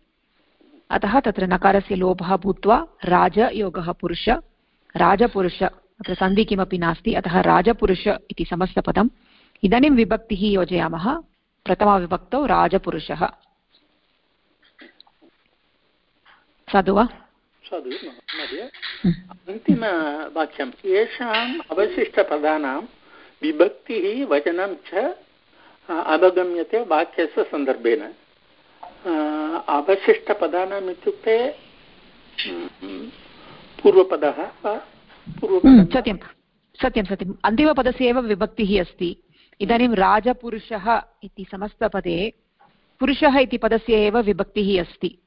अतः तत्र नकारस्य लोपः भूत्वा राजयोगः पुरुष, राजपुरुष, अत्र सन्धि किमपि नास्ति, अतः राजपुरुष इति समस्तपदम्। इदानीं विभक्तिः योजयामः। प्रथमाविभक्तौ राजपुरुषः। साधु वा? साधु महोदय अन्तिमवाक्यं येषाम् अवशिष्टपदानां विभक्तिः वचनं च अवगम्यते वाक्यस्य सन्दर्भेन। अवशिष्टपदानाम् इत्युक्ते पूर्वपदः वा? हम्म, सत्यं। सत्यं सत्यम्। अन्तिमपदस्य एव विभक्तिः अस्ति। इदानीं राजपुरुषः इति समस्तपदे पुरुषः इति पदस्य एव विभक्तिः अस्ति।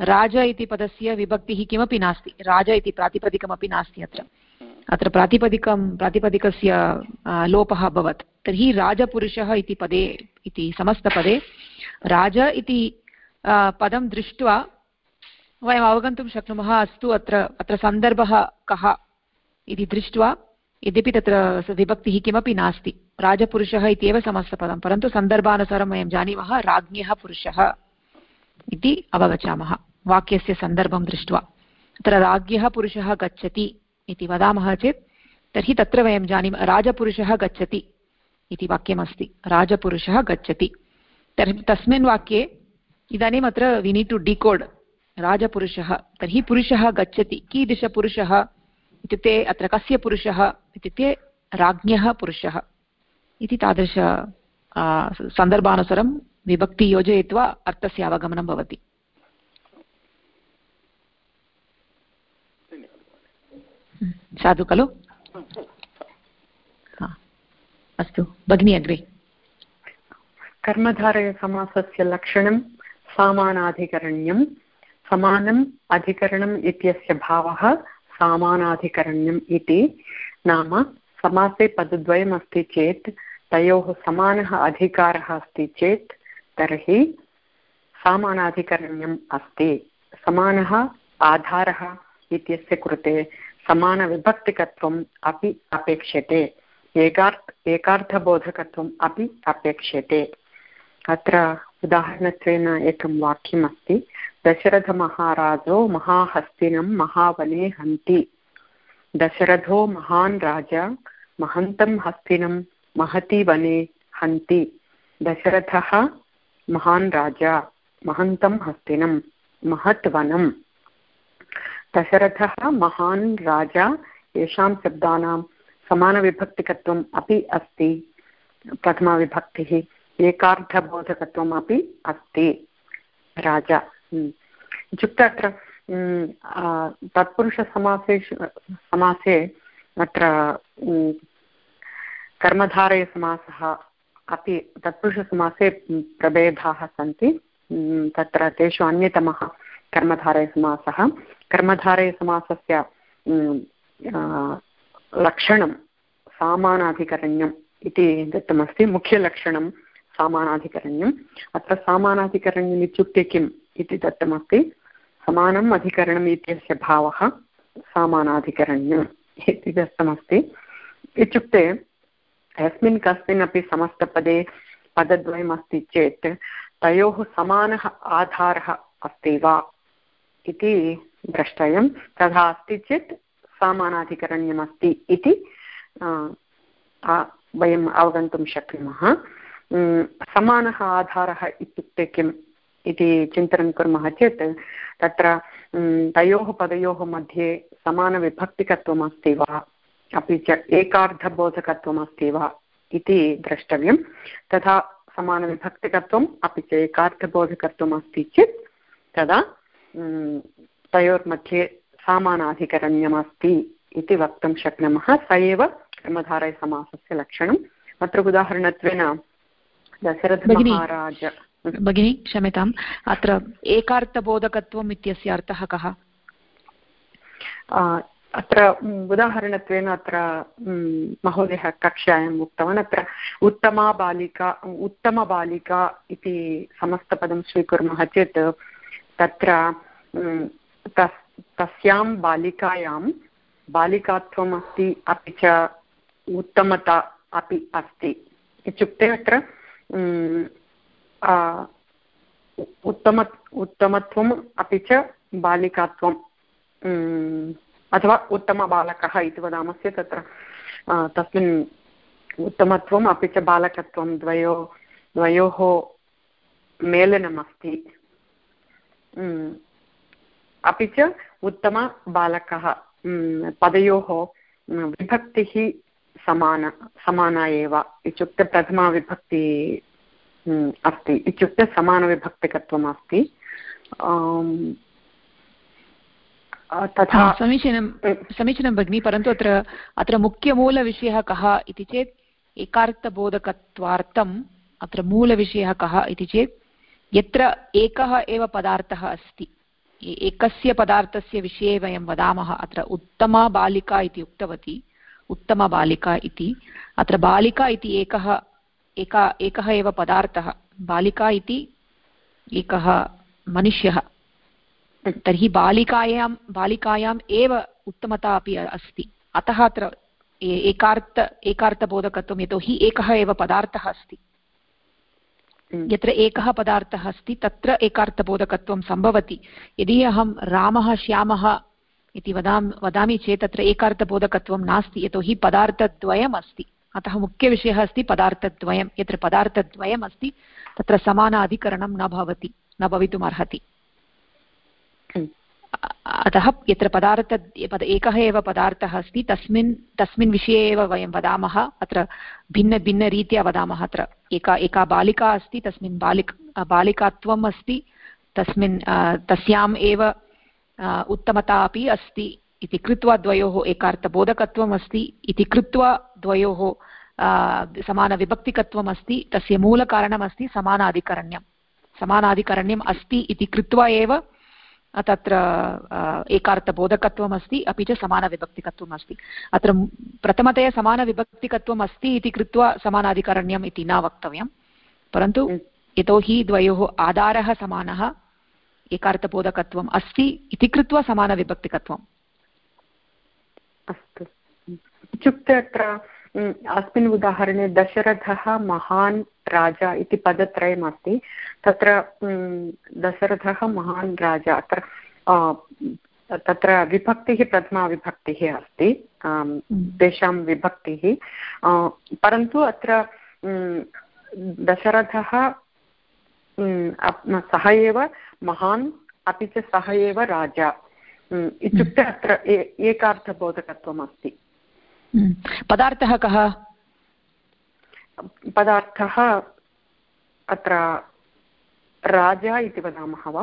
राज इति पदस्य विभक्तिः किमपि नास्ति। राज इति प्रातिपदिकमपि नास्ति अत्र। अत्र प्रातिपदिकं प्रातिपदिकस्य लोपः अभवत्। तर्हि राजपुरुषः इति पदे इति समस्तपदे राज इति पदं दृष्ट्वा वयम् अवगन्तुं शक्नुमः अस्तु अत्र अत्र सन्दर्भः कः इति दृष्ट्वा यद्यपि तत्र विभक्तिः किमपि नास्ति। राजपुरुषः इत्येव समस्तपदं परन्तु सन्दर्भानुसारं वयं जानीमः राज्ञः पुरुषः। इति अवगच्छामः वाक्यस्य सन्दर्भं दृष्ट्वा तत्र राज्ञः पुरुषः गच्छति इति वदामः चेत्, तर्हि तत्र वयं जानीमः, राजपुरुषः गच्छति इति वाक्यमस्ति। राजपुरुषः गच्छति तर्हि तस्मिन् वाक्ये इदानीम् अत्र वि नीड् टु डिकोड् राजपुरुषः तर्हि पुरुषः गच्छति, कीदृशपुरुषः इत्युक्ते अत्र कस्य पुरुषः इत्युक्ते राज्ञः पुरुषः इति तादृश सन्दर्भानुसारं विभक्ति योजयित्वा अर्थस्य अवगमनं भवति। साधु खलु? अस्तु भगिनी अग्रे। कर्मधारयसमासस्य लक्षणं सामानाधिकरण्यं। समानम् अधिकरणम् इत्यस्य भावः सामानाधिकरण्यम् इति। नाम समासे पदद्वयमस्ति चेत् तयोः समानः अधिकारः अस्ति चेत् तर्हि सामानाधिकरण्यम् अस्ति। समानः आधारः इत्यस्य कृते समानविभक्तिकत्वम् अपि अपेक्षते एकार्थ, एकार्थबोधकत्वम् अपि अपेक्षते अत्र उदाहरणत्वेन एकं वाक्यमस्ति दशरथमहाराजो महाहस्तिनं महावने हन्ति। दशरथो महान् राजा महन्तं हस्तिनं महति वने हन्ति। दशरथः महान् राजा महन्तं हस्तिनं महत् वनं दशरथः महान् राजा येषां शब्दानां समानविभक्तिकत्वम् अपि अस्ति। प्रथमाविभक्तिः एकार्थबोधकत्वम् अपि अस्ति। राजा हम्म। इत्युक्ते अत्र हम्म, तत्पुरुषसमासेषु समासे अत्र हम्म, कर्मधारयसमासः अपि तत्पुरुषसमासे प्रभेदाः सन्ति। तत्र तेषु अन्यतमः कर्मधारयसमासः कर्मधारयसमासस्य लक्षणं सामानाधिकरण्यम् इति दत्तमस्ति। मुख्यलक्षणं सामानाधिकरण्यम्। अत्र सामानाधिकरण्यम् इत्युक्ते किम् इति दत्तमस्ति। समानम् अधिकरणम् इत्यस्य भावः सामानाधिकरण्यम् इति दत्तमस्ति। इत्युक्ते यस्मिन् कस्मिन्नपि समस्तपदे पदद्वयमस्ति चेत् तयोः समानः आधारः अस्ति वा इति द्रष्टव्यं तथा अस्ति चेत् सामानाधिकरण्यमस्ति इति वयम् अवगन्तुं शक्नुमः समानः आधारः इत्युक्ते किम् इति चिन्तनं कुर्मः चेत् तत्र तयोः पदयोः मध्ये समानविभक्तिकत्वम् अस्ति वा अपि च एकार्धबोधकत्वम् अस्ति वा इति द्रष्टव्यं तथा समानविभक्तिकत्वम् अपि च एकार्थबोधकत्वम् अस्ति चेत् तदा तयोर्मध्ये सामानाधिकरण्यमस्ति इति वक्तुं शक्नुमः। स एव कर्मधारयसमासस्य लक्षणम्। अत्र उदाहरणत्वेन दशरथमहाराज भगिनी क्षम्यताम्। अत्र एकार्थबोधकत्वम् इत्यस्य अर्थः कः? अत्र उदाहरणत्वेन अत्र महोदयः कक्षायाम् उक्तवान्। अत्र उत्तमा बालिका उत्तमबालिका इति समस्तपदं स्वीकुर्मः चेत् तत्र तस्, तस्यां बालिकायां बालिकात्वम् अस्ति अपि च उत्तमता अपि अस्ति। इत्युक्ते अत्र उत्तम, उत्तमत्वम् अपि च बालिकात्वम् अथवा उत्तमबालकः इति वदामश्चेत् तत्र तस्मिन् उत्तमत्वम् अपि च बालकत्वं द्वयो, द्वयोः मेलनमस्ति। अपि च उत्तमबालकः पदयोः विभक्तिः समाना समाना एव। इत्युक्ते प्रथमाविभक्ति अस्ति। इत्युक्ते समानविभक्तिकत्वम् अस्ति। तथा समीचीनं समीचीनं भगिनि परन्तु अत्र अत्र मुख्यमूलविषयः कः इति चेत् एकार्थबोधकत्वार्थम् अत्र मूलविषयः कः इति चेत् यत्र एकः एव पदार्थः अस्ति एकस्य पदार्थस्य विषये वयं वदामः अत्र उत्तमा बालिका इति उक्तवती उत्तमबालिका इति अत्र बालिका इति एकः एका एकः एव पदार्थः बालिका इति एकः मनुष्यः। तर्हि बालिकायां बालिकायाम् एव उत्तमता अपि अस्ति। अतः अत्र एकार्थ एकार्थबोधकत्वं यतोहि एकः एव पदार्थः अस्ति। हम्म। यत्र एकः पदार्थः अस्ति तत्र एकार्थबोधकत्वं सम्भवति। यदि अहं रामः श्यामः इति वदां वदामि चेत् तत्र एकार्थबोधकत्वं नास्ति यतोहि पदार्थद्वयम् अस्ति। अतः मुख्यविषयः अस्ति पदार्थद्वयं। यत्र पदार्थद्वयम् अस्ति तत्र समानाधिकरणं न भवति न भवितुमर्हति। अतः यत्र पदार्थ एकः एव पदार्थः अस्ति, तस्मिन् तस्मिन् विषये एव वयं वदामः, अत्र भिन्नभिन्नरीत्या वदामः अत्र। एका एका बालिका अस्ति, तस्मिन् बालिक, बालिकात्वम् अस्ति, तस्मिन् तस्याम् एव उत्तमता अपि अस्ति इति कृत्वा द्वयोः एकार्थबोधकत्वम् अस्ति इति कृत्वा द्वयोः समानविभक्तिकत्वम् अस्ति, तस्य मूलकारणमस्ति समानाधिकरण्यं समानाधिकरण्यम् अस्ति इति कृत्वा एव तत्र एकार्थबोधकत्वम् अस्ति अपि च समानविभक्तिकत्वम् अस्ति अत्र प्रथमतया समानविभक्तिकत्वम् अस्ति इति कृत्वा समानाधिकरण्यम् इति न वक्तव्यं परन्तु यतोहि द्वयोः आधारः समानः एकार्थबोधकत्वम् अस्ति इति कृत्वा समानविभक्तिकत्वम्। अस्तु। इत्युक्ते अत्र अस्मिन् उदाहरणे दशरथः महान् राजा इति पदत्रयमस्ति। तत्र दशरथः महान् राजा अत्र तत्र विभक्तिः प्रथमाविभक्तिः अस्ति तेषां विभक्तिः। परन्तु अत्र दशरथः सः एव महान् अपि च सः एव राजा। इत्युक्ते अत्र एकार्थबोधकत्वम् अस्ति पदार्थः कः? पदार्थः अत्र राजा इति वदामः वा?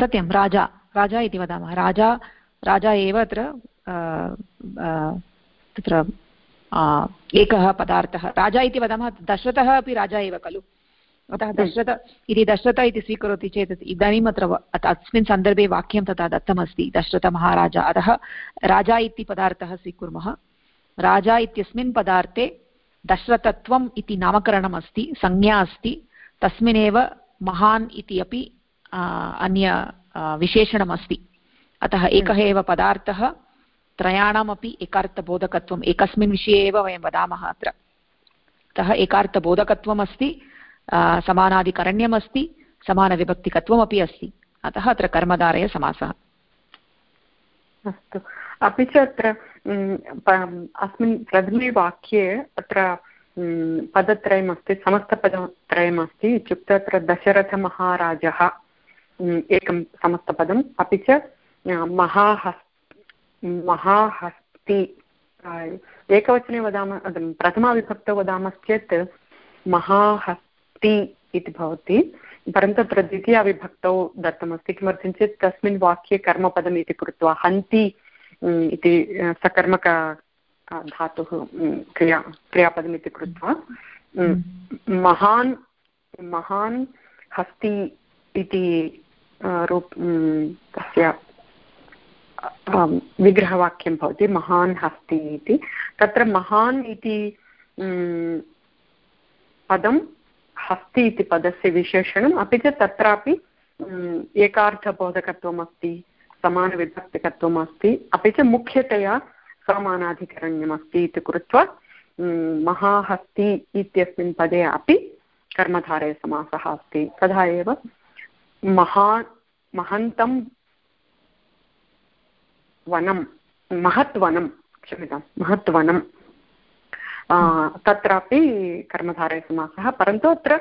सत्यं राजा। राजा इति वदामः। राजा राजा एव अत्र तत्र एकः पदार्थः। राजा इति वदामः दशरथः अपि राजा एव खलु। अतः दशरथ इति दशरथ इति स्वीकरोति चेत् इदानीम् अत्र अस्मिन् सन्दर्भे वाक्यं तथा दत्तमस्ति। दशरथमहाराजा अतः राजा इति पदार्थः स्वीकुर्मः। राजा इत्यस्मिन् पदार्थे दशरथत्वम् इति नामकरणम् अस्ति संज्ञा अस्ति। तस्मिन्नेव महान् इति अपि अन्य विशेषणमस्ति। अतः एकः एव पदार्थः त्रयाणामपि एकार्थबोधकत्वम्। एकस्मिन् विषये एव वयं वदामः अत्र। अतः एकार्थबोधकत्वम् अस्ति समानादिकरण्यमस्ति, समानविभक्तिकत्वमपि अस्ति। अतः अत्र कर्मधारयसमासः अस्तु। अपि च अत्र अस्मिन् प्रथमे वाक्ये अत्र पदत्रयमस्ति, समस्तपदत्रयमस्ति। इत्युक्ते अत्र दशरथमहाराजः एकं समस्तपदम्। अपि च महाहस्, महाहस्ति एकवचने वदामः प्रथमाविभक्तौ वदामश्चेत्, महाहस् हस्ति इति भवति। परन्तु तत्र द्वितीयाविभक्तौ दत्तमस्ति। किमर्थं चेत् तस्मिन् वाक्ये कर्मपदम् इति कृत्वा हन्ति इति सकर्मक धातुः क्रिया, क्रियापदम् इति कृत्वा महान् महान् हस्ति इति रूप तस्य विग्रहवाक्यं भवति, महान् हस्ति इति। तत्र महान् इति पदं हस्ति इति पदस्य विशेषणम्, अपि च तत्रापि एकार्थबोधकत्वम् अस्ति समानविभक्तिकत्वम् अस्ति अपि च मुख्यतया समानाधिकरण्यमस्ति इति कृत्वा महाहस्ति इत्यस्मिन् पदे अपि कर्मधारयसमासः अस्ति। तथा एव महा, महन्तं वनं महत् क्षम्यतां महत् तत्रापि कर्मधारयसमासः परन्तु अत्र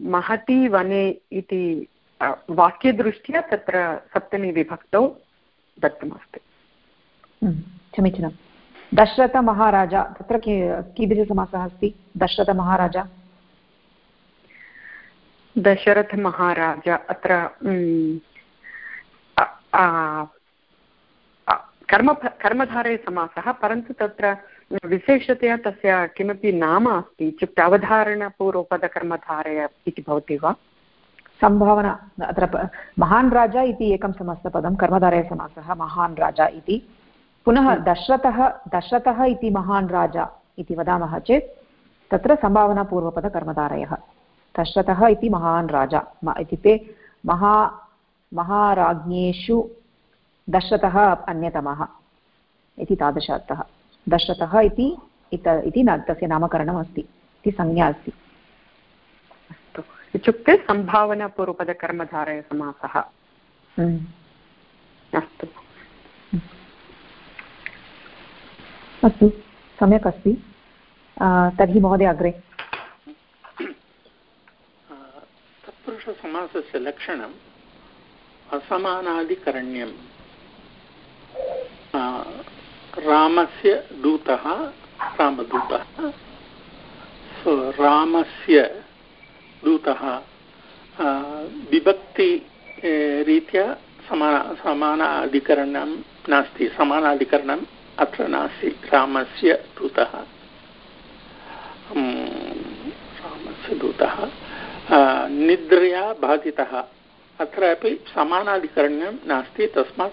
महती वने इति वाक्यदृष्ट्या तत्र सप्तमी विभक्तौ दत्तमस्ति। समीचीनं। दशरथमहाराजा तत्र कीदृशसमासः अस्ति? दशरथमहाराजा? दशरथमहाराजा अत्र कर्म कर्मधारयसमासः परन्तु तत्र विशेषतया तस्य किमपि नाम अस्ति इत्युक्ते अवधारणपूर्वपदकर्मधारय इति भवति वा? सम्भावना अत्र महान् राजा इति एकं समस्तपदं कर्मधारयसमासः महान् राजा इति। पुनः दशरथः दशरथः इति महान् राजा इति वदामः चेत् तत्र सम्भावनापूर्वपदकर्मधारयः। दशरथः इति महान् राजा इत्युक्ते महा महाराज्ञेषु दशरथः अन्यतमः इति तादृश अर्थः दशरथः इति इति तस्य नामकरणम् अस्ति इति संज्ञा अस्ति। अस्तु। इत्युक्ते सम्भावनापूर्वपदकर्मधारयसमासः। हम्म। अस्तु। अस्तु सम्यक् अस्ति। तर्हि महोदय अग्रे। तत्पुरुषसमासस्य लक्षणम् असमानादिकरण्यं रामस्य दूतः, रामदूतः, सो रामस्य दूतः विभक्ति रीत्या समा, समानाधिकरणं नास्ति, समानाधिकरणम् अत्र नास्ति, रामस्य दूतः। रामस्य दूतः निद्रया बाधितः। अत्रापि समानाधिकरण्यं नास्ति, तस्मात्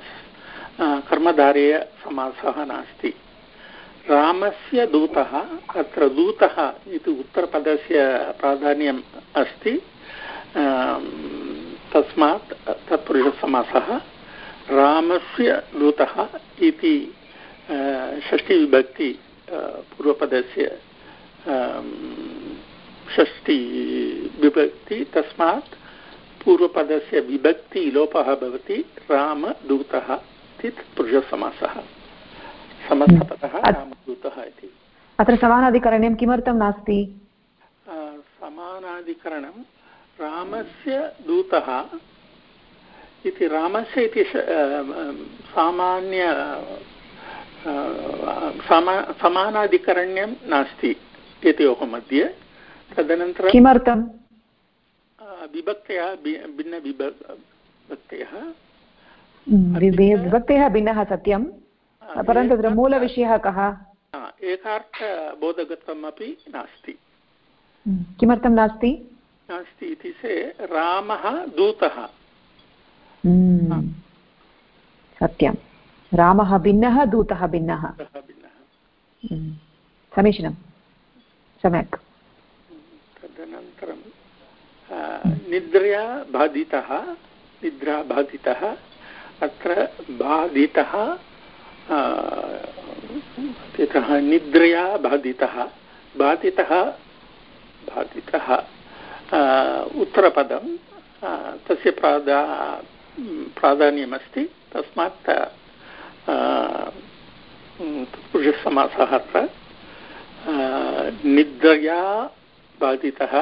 कर्मधारेयसमासः नास्ति रामस्य दूतः अत्र दूतः इति उत्तरपदस्य प्राधान्यम् अस्ति तस्मात् तत्पुरुषसमासः रामस्य दूतः इति षष्टिविभक्ति पूर्वपदस्य षष्टिविभक्ति तस्मात् पूर्वपदस्य विभक्ति लोपः भवति रामदूतः इति पुरुषसमासः। समस्तपदः रामदूतः इति। अत्र समानाधिकरणं किमर्थं नास्ति? समानाधिकरणं रामस्य दूतः इति रामस्य इति सामान्य समा समानाधिकरण्यं नास्ति एतयोः मध्ये। तदनन्तरं किमर्थं विभक्तयः भिन्नविभक्तयः विभक्तयः भिन्नः सत्यं परन्तु तत्र मूलविषयः कः? एकार्थबोधकत्वम् अपि नास्ति। किमर्थं नास्ति? नास्ति इति से रामः दूतः। सत्यं रामः भिन्नः दूतः भिन्नः। समीचीनं। सम्यक्। तदनन्तरं निद्रया बाधितः निद्रा बाधितः अत्र बाधितः यतः निद्रया बाधितः बाधितः बाधितः उत्तरपदं तस्य प्राधा प्राधान्यमस्ति, तस्मात् तत्पुरुषसमासः अत्र निद्रया बाधितः,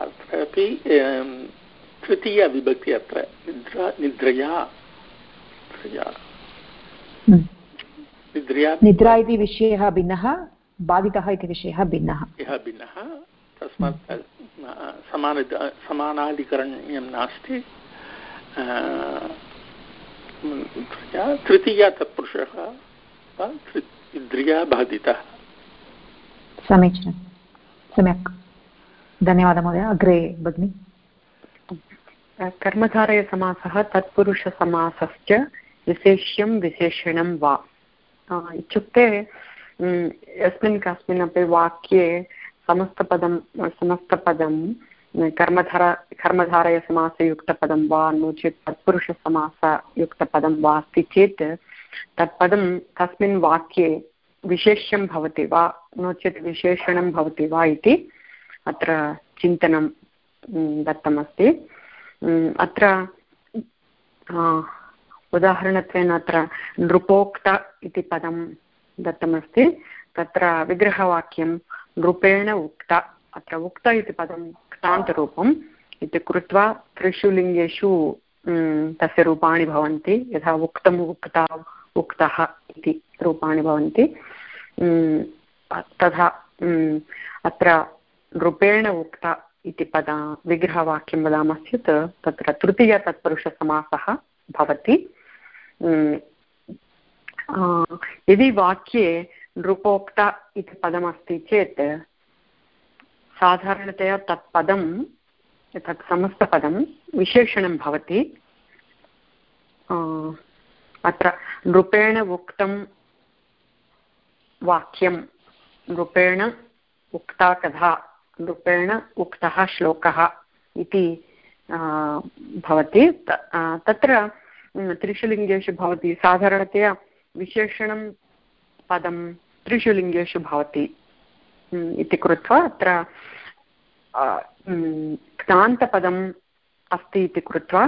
अत्रापि तृतीयविभक्ति अत्र। निद्रा निद्रया। निद्रया। निद्रा इति विषयः भिन्नः बाधितः इति विषयः भिन्नः। यः भिन्नः तस्मात् समान समानाधिकरण्यं नास्ति। तृतीया तत्पुरुषः वा द्रिया बाधितः। समीचीनं। सम्यक्। धन्यवादः महोदय। अग्रे भगिनि। कर्मधारयसमासः, तत्पुरुषसमासश्च विशेष्यं विशेषणं वा। इत्युक्ते यस्मिन् कस्मिन्नपि वाक्ये समस्तपदं समस्तपदं, कर्मधार, कर्मधारयसमासयुक्तपदं वा, नो चेत् तत्पुरुषसमासयुक्तपदं वा अस्ति चेत् तत्पदं तस्मिन् वाक्ये विशेष्यं भवति वा, नो चेत् विशेषणं भवति वा इति अत्र चिन्तनं दत्तमस्ति। अत्र उदाहरणत्वेन अत्र नृपोक्त इति पदं दत्तमस्ति, तत्र विग्रहवाक्यं नृपेण उक्त, अत्र उक्त इति पदं क्तान्तरूपम् इति कृत्वा त्रिषु लिङ्गेषु तस्य रूपाणि भवन्ति, यथा उक्तम् उक्ता, उक्तः इति रूपाणि भवन्ति तथा अत्र रूपेण उक्त इति पद, विग्रहवाक्यं वदामश्चेत् तत्र तृतीयतत्पुरुषसमासः भवति. यदि वाक्ये नृपोक्त इति पदमस्ति चेत् साधारणतया तत् पदं तत् समस्तपदं विशेषणं भवति. अत्र नृपेण उक्तं वाक्यं, नृपेण उक्ता कथा नृपेण उक्तः श्लोकः इति भवति. तत्र त्रिषु लिङ्गेषु भवति. साधारणतया विशेषणं पदं त्रिषु लिङ्गेषु भवति इति कृत्वा अत्र क्तान्तपदम् अस्ति इति कृत्वा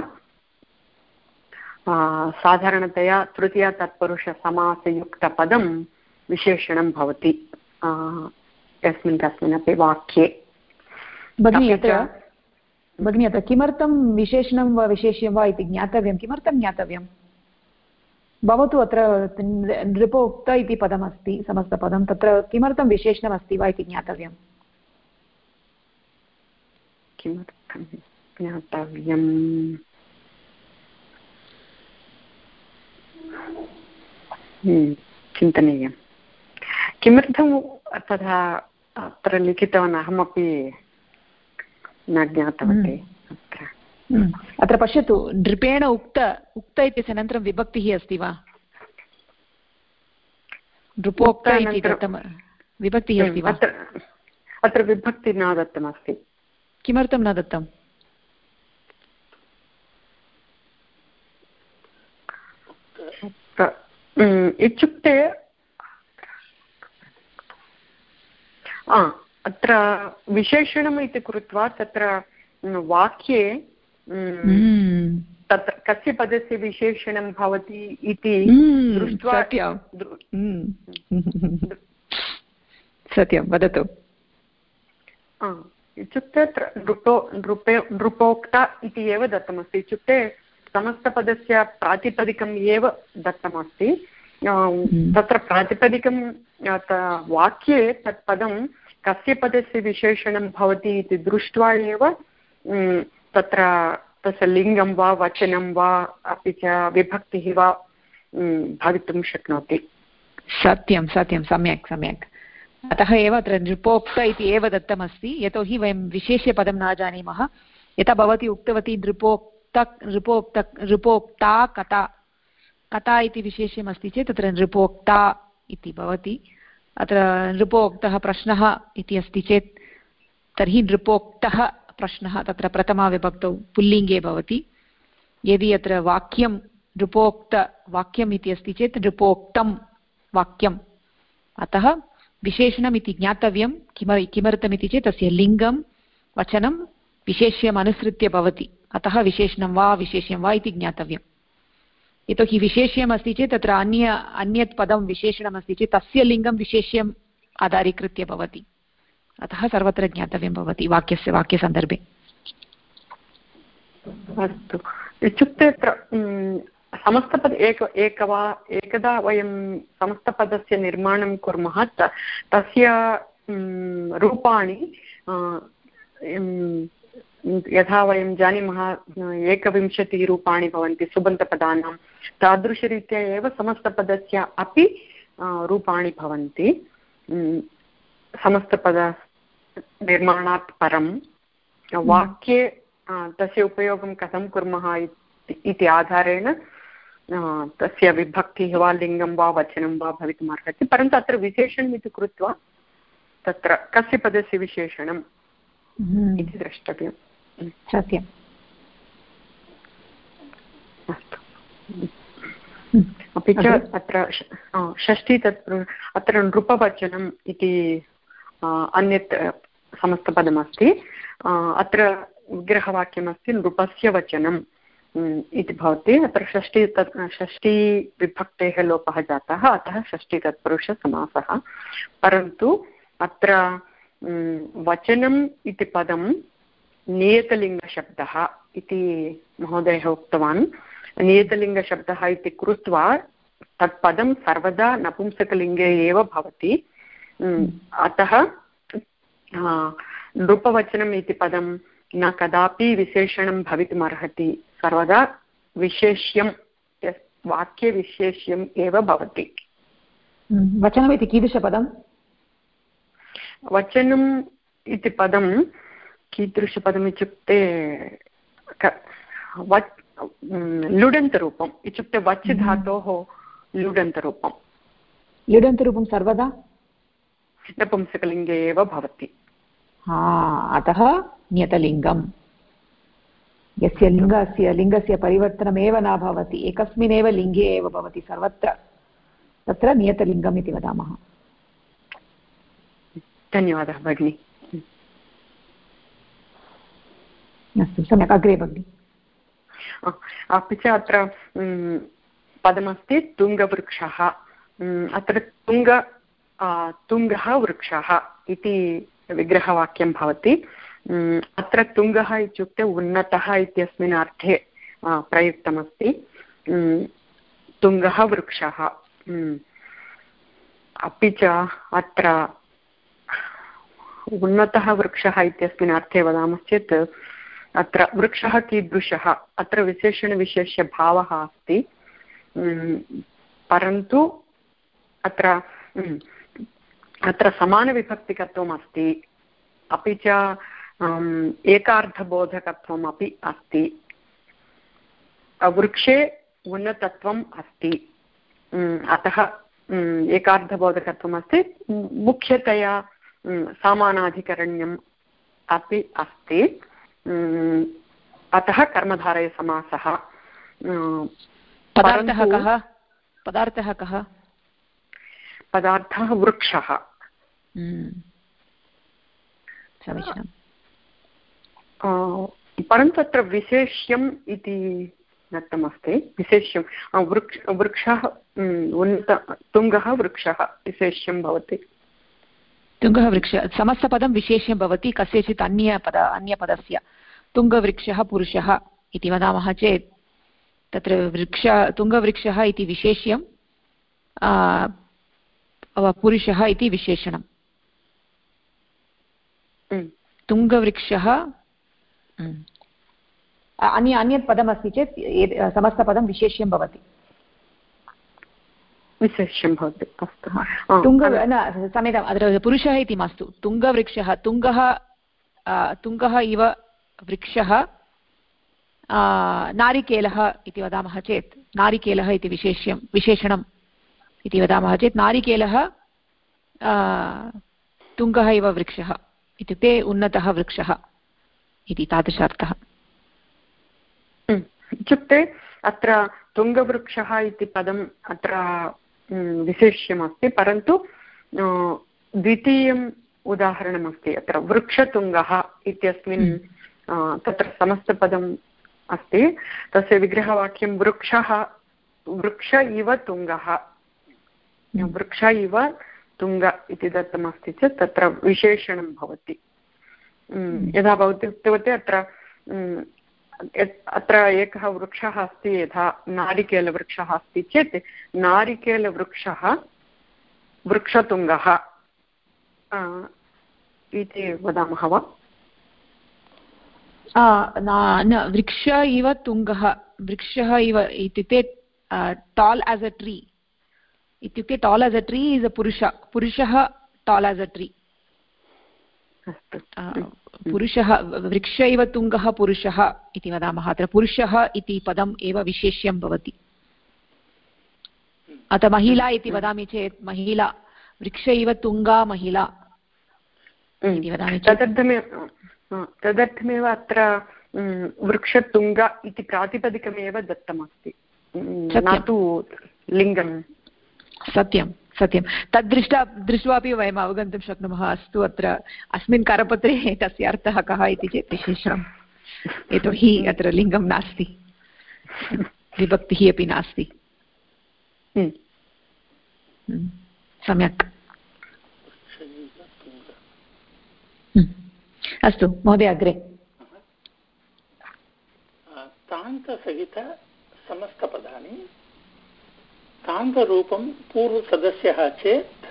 साधारणतया तृतीया तत्पुरुषसमासयुक्तपदं विशेषणं भवति. यस्मिन् कस्मिन्नपि वाक्ये। भगिनि अत्र भगिनि अत्र किमर्थं विशेषणं वा विशेष्यं वा इति ज्ञातव्यं? किमर्थं ज्ञातव्यं? भवतु अत्र नृपोक्त इति पदमस्ति समस्तपदं तत्र किमर्थं विशेषणमस्ति वा इति ज्ञातव्यम् किमर्थं ज्ञातव्यम्? हम्म, चिन्तनीयं किमर्थं तथा अत्र लिखितवान् अहमपि न ज्ञातवती हम्म। अत्र। हम्म, अत्र पश्यतु नृपेण उक्त उक्त इत्यस्य अनन्तरं विभक्तिः अस्ति वा? नृपोक्त इति दत्तं विभक्तिः अस्ति वा? अत्र विभक्तिः न दत्तमस्ति। किमर्थं न दत्तम्? इत्युक्ते अत्र विशेषणम् इति कृत्वा तत्र वाक्ये हम्म। तत्र कस्य पदस्य विशेषणं भवति इति हम्म, दृष्ट्वा सत्यं हम्म। वदतु इत्युक्ते नृपो नृपे नृपोक्ता इति एव दत्तमस्ति इत्युक्ते समस्तपदस्य प्रातिपदिकम् एव दत्तमस्ति। तत्र प्रातिपदिकं वाक्ये तत् पदं कस्य पदस्य विशेषणं भवति इति दृष्ट्वा एव तत्र तस्य लिङ्गं वा वचनं वा अपि च विभक्तिः वा भवितुं शक्नोति। सत्यं सत्यं सम्यक् सम्यक्। अतः एव अत्र नृपोक्त इति एव दत्तमस्ति। यतोहि वयं विशेष्यपदं न जानीमः। यथा भवती उक्तवती नृपोक्त नृपोक्त नृपोक्ता कथा। कथा इति विशेष्यमस्ति चेत् तत्र नृपोक्ता इति भवति। अत्र नृपोक्तः प्रश्नः इति अस्ति चेत् तर्हि नृपोक्तः प्रश्नः तत्र प्रथमाविभक्तौ पुल्लिङ्गे भवति। यदि अत्र वाक्यं नृपोक्तवाक्यम् इति अस्ति चेत् नृपोक्तं वाक्यम्। अतः विशेषणम् इति ज्ञातव्यं किम किमर्थमिति चेत् तस्य लिङ्गं, वचनं विशेष्यम् भवति। अतः विशेषणं वा, विशेष्यं वा इति ज्ञातव्यम्। यतोहि विशेष्यम् अस्ति चेत् तत्र अन्य, अन्यत् पदं विशेषणमस्ति चेत् तस्य लिङ्गं विशेष्यम् आधारीकृत्य भवति। अतः सर्वत्र ज्ञातव्यं भवति वाक्यस्य, वाक्यसन्दर्भे। अस्तु। इत्युक्ते समस्तपद, एक एक वा एकदा वयं समस्तपदस्य निर्माणं कुर्मः तस्य रूपाणि यथा वयं जानीमः एकविंशतिरूपाणि भवन्ति सुबन्तपदानां। तादृशरीत्या एव समस्तपदस्य अपि रूपाणि भवन्ति। समस्तपद निर्माणात् परं वाक्ये तस्य उपयोगं कथं कुर्मः इति आधारेण तस्य विभक्तिः वा लिङ्गं वा वचनं वा भवितुमर्हति परन्तु अत्र विशेषणम् इति कृत्वा तत्र कस्य पदस्य विशेषणम् हम्म। इति द्रष्टव्यम्। सत्यम् अपि च अत्र षष्ठी तत् अत्र नृपवचनम् इति अन्यत् समस्तपदमस्ति अत्र विग्रहवाक्यमस्ति नृपस्य वचनम् इति भवति अत्र षष्ठी तत् षष्ठीविभक्तेः लोपः जातः अतः षष्ठी तत्पुरुषसमासः परन्तु अत्र वचनम् इति पदं नियतलिङ्गशब्दः इति महोदयः उक्तवान्। नियतलिङ्गशब्दः इति कृत्वा तत् पदं सर्वदा नपुंसकलिङ्गे एव भवति। अतः नृपवचनम् इति पदं न कदापि विशेषणं भवितुमर्हति। सर्वदा विशेष्यं वाक्यविशेष्यम् एव भवति। वचनमिति कीदृशपदं? वचनम् इति पदं कीदृशपदम् इत्युक्ते वच् लुडन्तरूपम् इत्युक्ते वच् हम्म। धातोः लुडन्तरूपं लुडन्तरूपं सर्वदा? नपुंसकलिङ्गे एव भवति। हा अतः नियतलिङ्गम्। यस्य लिङ्गस्य लिङ्गस्य परिवर्तनमेव न भवति। एकस्मिन्नेव लिङ्गे एव भवति सर्वत्र। तत्र नियतलिङ्गम् इति वदामः। धन्यवादः भगिनि। अस्तु, सम्यक्, अग्रे भगिनि। अपि च अत्र पदमस्ति तुङ्गवृक्षः। अत्र तुङ्ग तुङ्गः वृक्षः इति विग्रहवाक्यं भवति। अत्र तुङ्गः इत्युक्ते उन्नतः इत्यस्मिन् अर्थे प्रयुक्तमस्ति। तुङ्गः वृक्षः। अपि च अत्र उन्नतः वृक्षः इत्यस्मिन् अर्थे वदामश्चेत् अत्र वृक्षः कीदृशः? अत्र विशेषणविशेष्यभावः अस्ति। परन्तु अत्र अत्र समानविभक्तिकत्वम् अस्ति। अपि च एकार्थबोधकत्वम् अपि अस्ति। वृक्षे उन्नतत्वम् अस्ति। अतः एकार्थबोधकत्वम् अस्ति। मुख्यतया सामानाधिकरण्यम् अपि अस्ति। अतः कर्मधारयसमासः। पदार्थः कः? पदार्थः कः? पदार्थः वृक्षः। समीचीनम् परन्तु अत्र विशेष्यम् इति दत्तमस्ति। विशेष्यं वृक्ष वृक्षः उन्नत तुङ्गः वृक्षः विशेष्यं भवति। तुङ्गः वृक्ष समस्तपदं विशेष्यं भवति कस्यचित् अन्यपद अन्यपदस्य। तुङ्गवृक्षः पुरुषः इति वदामः चेत् तत्र वृक्ष तुङ्गवृक्षः इति विशेष्यं पुरुषः इति विशेषणम्। तुङ्गवृक्षः अन्य अन्यत् पदमस्ति चेत् समस्तपदं विशेष्यं भवति। विशेष्यं भवति अस्तु। तुङ्ग न क्षम्यताम् अत्र पुरुषः इति मास्तु। तुङ्गवृक्षः तुङ्गः तुङ्गः इव वृक्षः नारिकेलः इति वदामः चेत् नारिकेलः इति विशेष्यं विशेषणम् इति वदामः चेत् नारिकेलः तुङ्गः इव वृक्षः इत्युक्ते उन्नतः वृक्षः इति तादृश अर्थः। इत्युक्ते अत्र तुङ्गवृक्षः इति पदम् अत्र विशेष्यमस्ति परन्तु द्वितीयम् उदाहरणमस्ति अत्र वृक्षतुङ्गः इत्यस्मिन् तत्र समस्तपदम् अस्ति। तस्य विग्रहवाक्यं वृक्षः वृक्ष इव तुङ्गः। वृक्ष इव तुङ्ग इति दत्तमस्ति चेत् तत्र विशेषणं भवति। यथा भवती उक्तवती अत्र अत्र एकः वृक्षः अस्ति यथा नारिकेलवृक्षः अस्ति चेत् नारिकेलवृक्षः वृक्षतुङ्गः। इति वदामः वा? न वृक्ष इव तुङ्गः वृक्षः इव इत्युक्ते टाल् एस् अ ट्री इत्युक्ते tall as a tree is a पुरुष पुरुषः टाल् एस् अ ट्री पुरुषः वृक्ष इव तुङ्गः पुरुषः इति वदामः अत्र. पुरुषः इति पदम् एव विशेष्यं भवति. अतः महिला इति वदामि चेत् महिला वृक्ष इव तुङ्गा महिला इति वदामि तदर्थमेव तदर्थमेव अत्र वृक्षतुङ्ग इति प्रातिपदिकमेव दत्तमस्ति. न तु लिङ्गं सत्यं सत्यं. तद्दृष्टा दृष्ट्वा अपि वयम् अवगन्तुं शक्नुमः. अस्तु अत्र अस्मिन् करपत्रे तस्य अर्थः कः इति चेत् विशेषम्. यतोहि अत्र लिङ्गं नास्ति. विभक्तिः अपि नास्ति. हम्म। हम्म। सम्यक्। अस्तु, महोदय, अग्रे। तान्तसहितसमस्तपदानि। तान्तरूपं पूर्वसदस्यः चेत्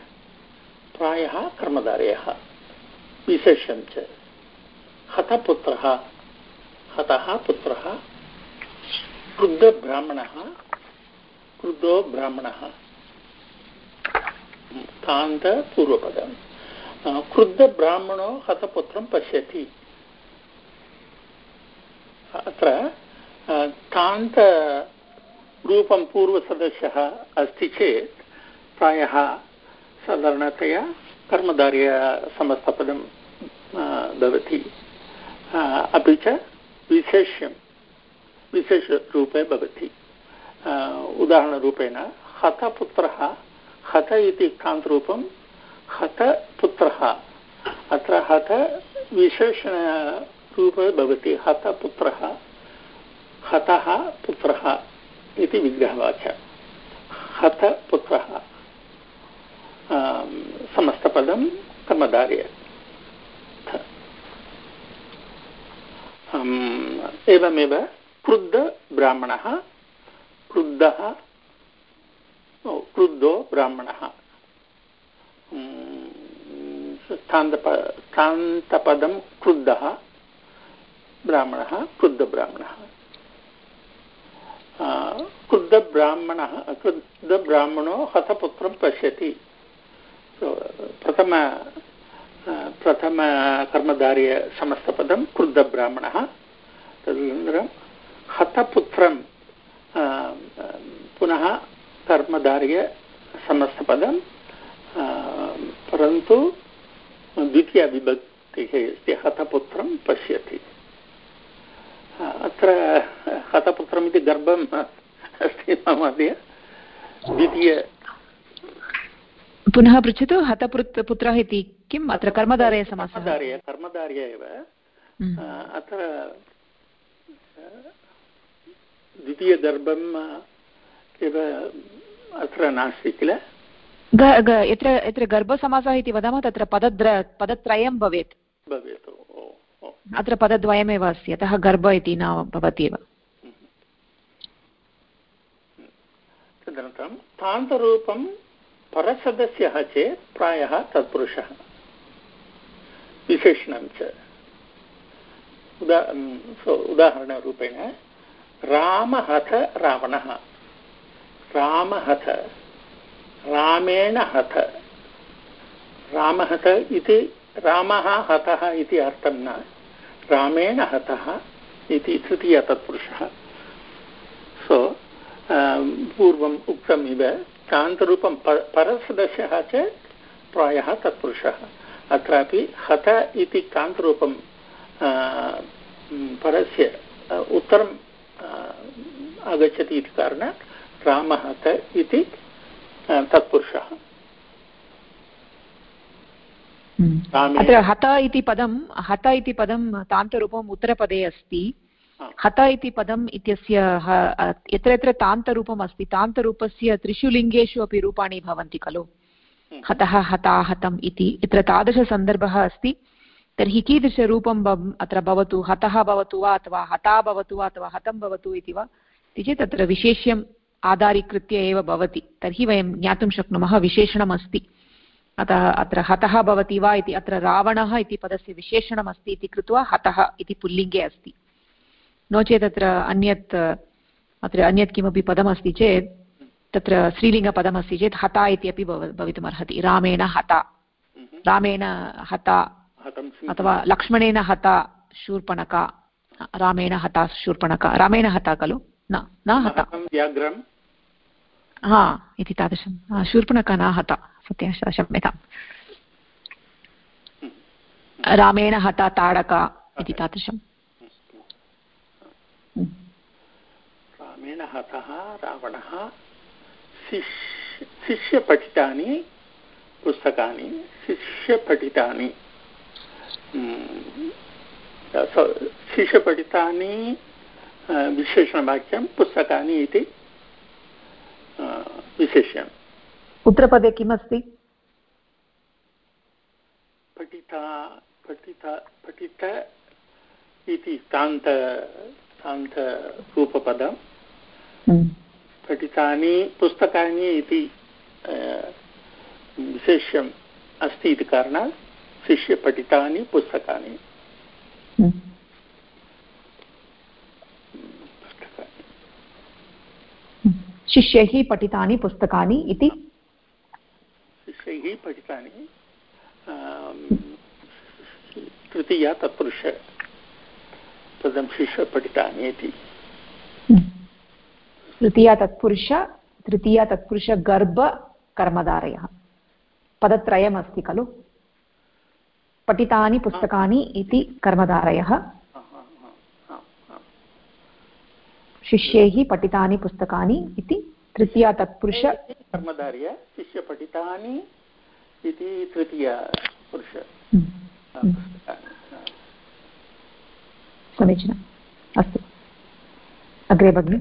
प्रायः कर्मधारयः, विशेषं च हतपुत्रः, हतः पुत्रः क्रुद्धब्राह्मणः क्रुद्धो ब्राह्मणः। तान्तपूर्वपदं क्रुद्धब्राह्मणो हतपुत्रं पश्यति। अत्र तान्तरूपं पूर्वसदस्यः अस्ति चेत् प्रायः साधारणतया कर्मधार्यसमस्तपदं भवति। अपि च विशेष्यं, विशेषरूपे भवति। उदाहरणरूपेण, हतपुत्रः, हत इति कान्तरूपं हतपुत्रः अत्र हत विशेषणरूपे भवति हतपुत्रः हतः पुत्रः इति विग्रहवाच हतपुत्रः समस्तपदं कर्मधार्य एवमेव क्रुद्धब्राह्मणः क्रुद्धः क्रुद्धो ब्राह्मणः। स्थान्तप स्थान्तपदं क्रुद्धः, ब्राह्मणः, क्रुद्धब्राह्मणः। क्रुद्धब्राह्मणः, क्रुद्धब्राह्मणो हतपुत्रं पश्यति। प्रथम प्रथमकर्मधार्यसमस्तपदं क्रुद्धब्राह्मणः। तदनन्तरं हतपुत्रं पुनः कर्मधार्यसमस्तपदं परन्तु द्वितीयविभक्तिः अस्ति हतपुत्रं पश्यति। अत्र हतपुत्रम् इति गर्भम् अस्ति महोदय। द्वितीय पुनः पृच्छतु हतपुत् पुत्रः इति किम्? अत्र कर्मधारय कर्मधार्य कर्मधार्य एव। हम्म। अत्र द्वितीयगर्भम् एव अत्र नास्ति किल? यत्र यत्र गर्भसमासः इति वदामः तत्र पदद्र पदत्रयं भवेत्. भवेत् अत्र पदद्वयमेव अस्ति अतः गर्भ इति न भवति एव तदनन्तरं तान्तरूपं परसदस्यः चेत् प्रायः तत्पुरुषः. विशेषणं च. उदा उदाहरणरूपेण रामहथ रावणः. रामहथ रामेण हथ। रामहत इति, रामः हतः इति अर्थं न। रामेण हतः इति तृतीयतत्पुरुषः सो पूर्वम् उक्तम् इव कान्तरूपं परसदस्यः चेत् प्रायः तत्पुरुषः। अत्रापि हत इति कान्तरूपं परस्य उत्तरम् आगच्छति इति कारणात् रामहत इति तत्पुरुषः। हम्म। अत्र हत इति पदं हत इति पदं तान्तरूपम् उत्तरपदे अस्ति। हत इति पदम् इत्यस्य यत्र यत्र तान्तरूपम् अस्ति तान्तरूपस्य त्रिषु लिङ्गेषु अपि रूपाणि भवन्ति खलु। हम्म। हतः हता हतम् इति। यत्र तादृशसन्दर्भः अस्ति तर्हि कीदृशरूपम् अत्र भवतु हतः भवतु वा अथवा हता भवतु वा अथवा हतं भवतु इति वा इति चेत् तत्र विशेष्यम् आधारीकृत्य एव भवति तर्हि वयं ज्ञातुं शक्नुमः विशेषणमस्ति। अतः अत्र हतः भवति वा इति अत्र रावणः इति पदस्य विशेषणमस्ति इति कृत्वा हतः इति पुल्लिङ्गे अस्ति। नो चेत् अत्र अन्यत् अत्र अन्यत् किमपि पदमस्ति चेत् तत्र स्त्रीलिङ्गपदमस्ति चेत् हता इति अपि भव भवितुमर्हति। रामेण हता। रामेण हता। अथवा लक्ष्मणेन हता शूर्पणका। रामेण हता शूर्पणका। रामेण हता खलु? न न हता। हा इति तादृशं। शूर्पणका न हता सत्यं क्षम्यताम् रामेण हता ताडका इति तादृशम्। रामेण हतः रावणः शिष्यपठितानि पुस्तकानि शिष्यपठितानि। शिष्यपठितानि विशेषणवाक्यं पुस्तकानि इति विशेष्यम्। उत्तरपदे किमस्ति? पठिता पठिता पठित इति तान्त तान्तरूपपदं हम्म। पठितानि पुस्तकानि इति विशेष्यम् अस्ति इति कारणात् शिष्यपठितानि पुस्तकानि। शिष्यैः पठितानि पुस्तकानि इति? शिष्यैः पठितानि? तृतीया तत्पुरुष पदं शिष्य पठितानि इति। हम्म। तृतीया तत्पुरुष तृतीया तत्पुरुषगर्भकर्मधारयः पदत्रयमस्ति खलु? पठितानि पुस्तकानि इति कर्मधारयः। शिष्यैः पठितानि पुस्तकानि इति तृतीया तत्पुरुष कर्मधार्य शिष्यपठितानि इति तृतीया पुरुष समीचीनम्। अस्तु। अग्रे भगिनि।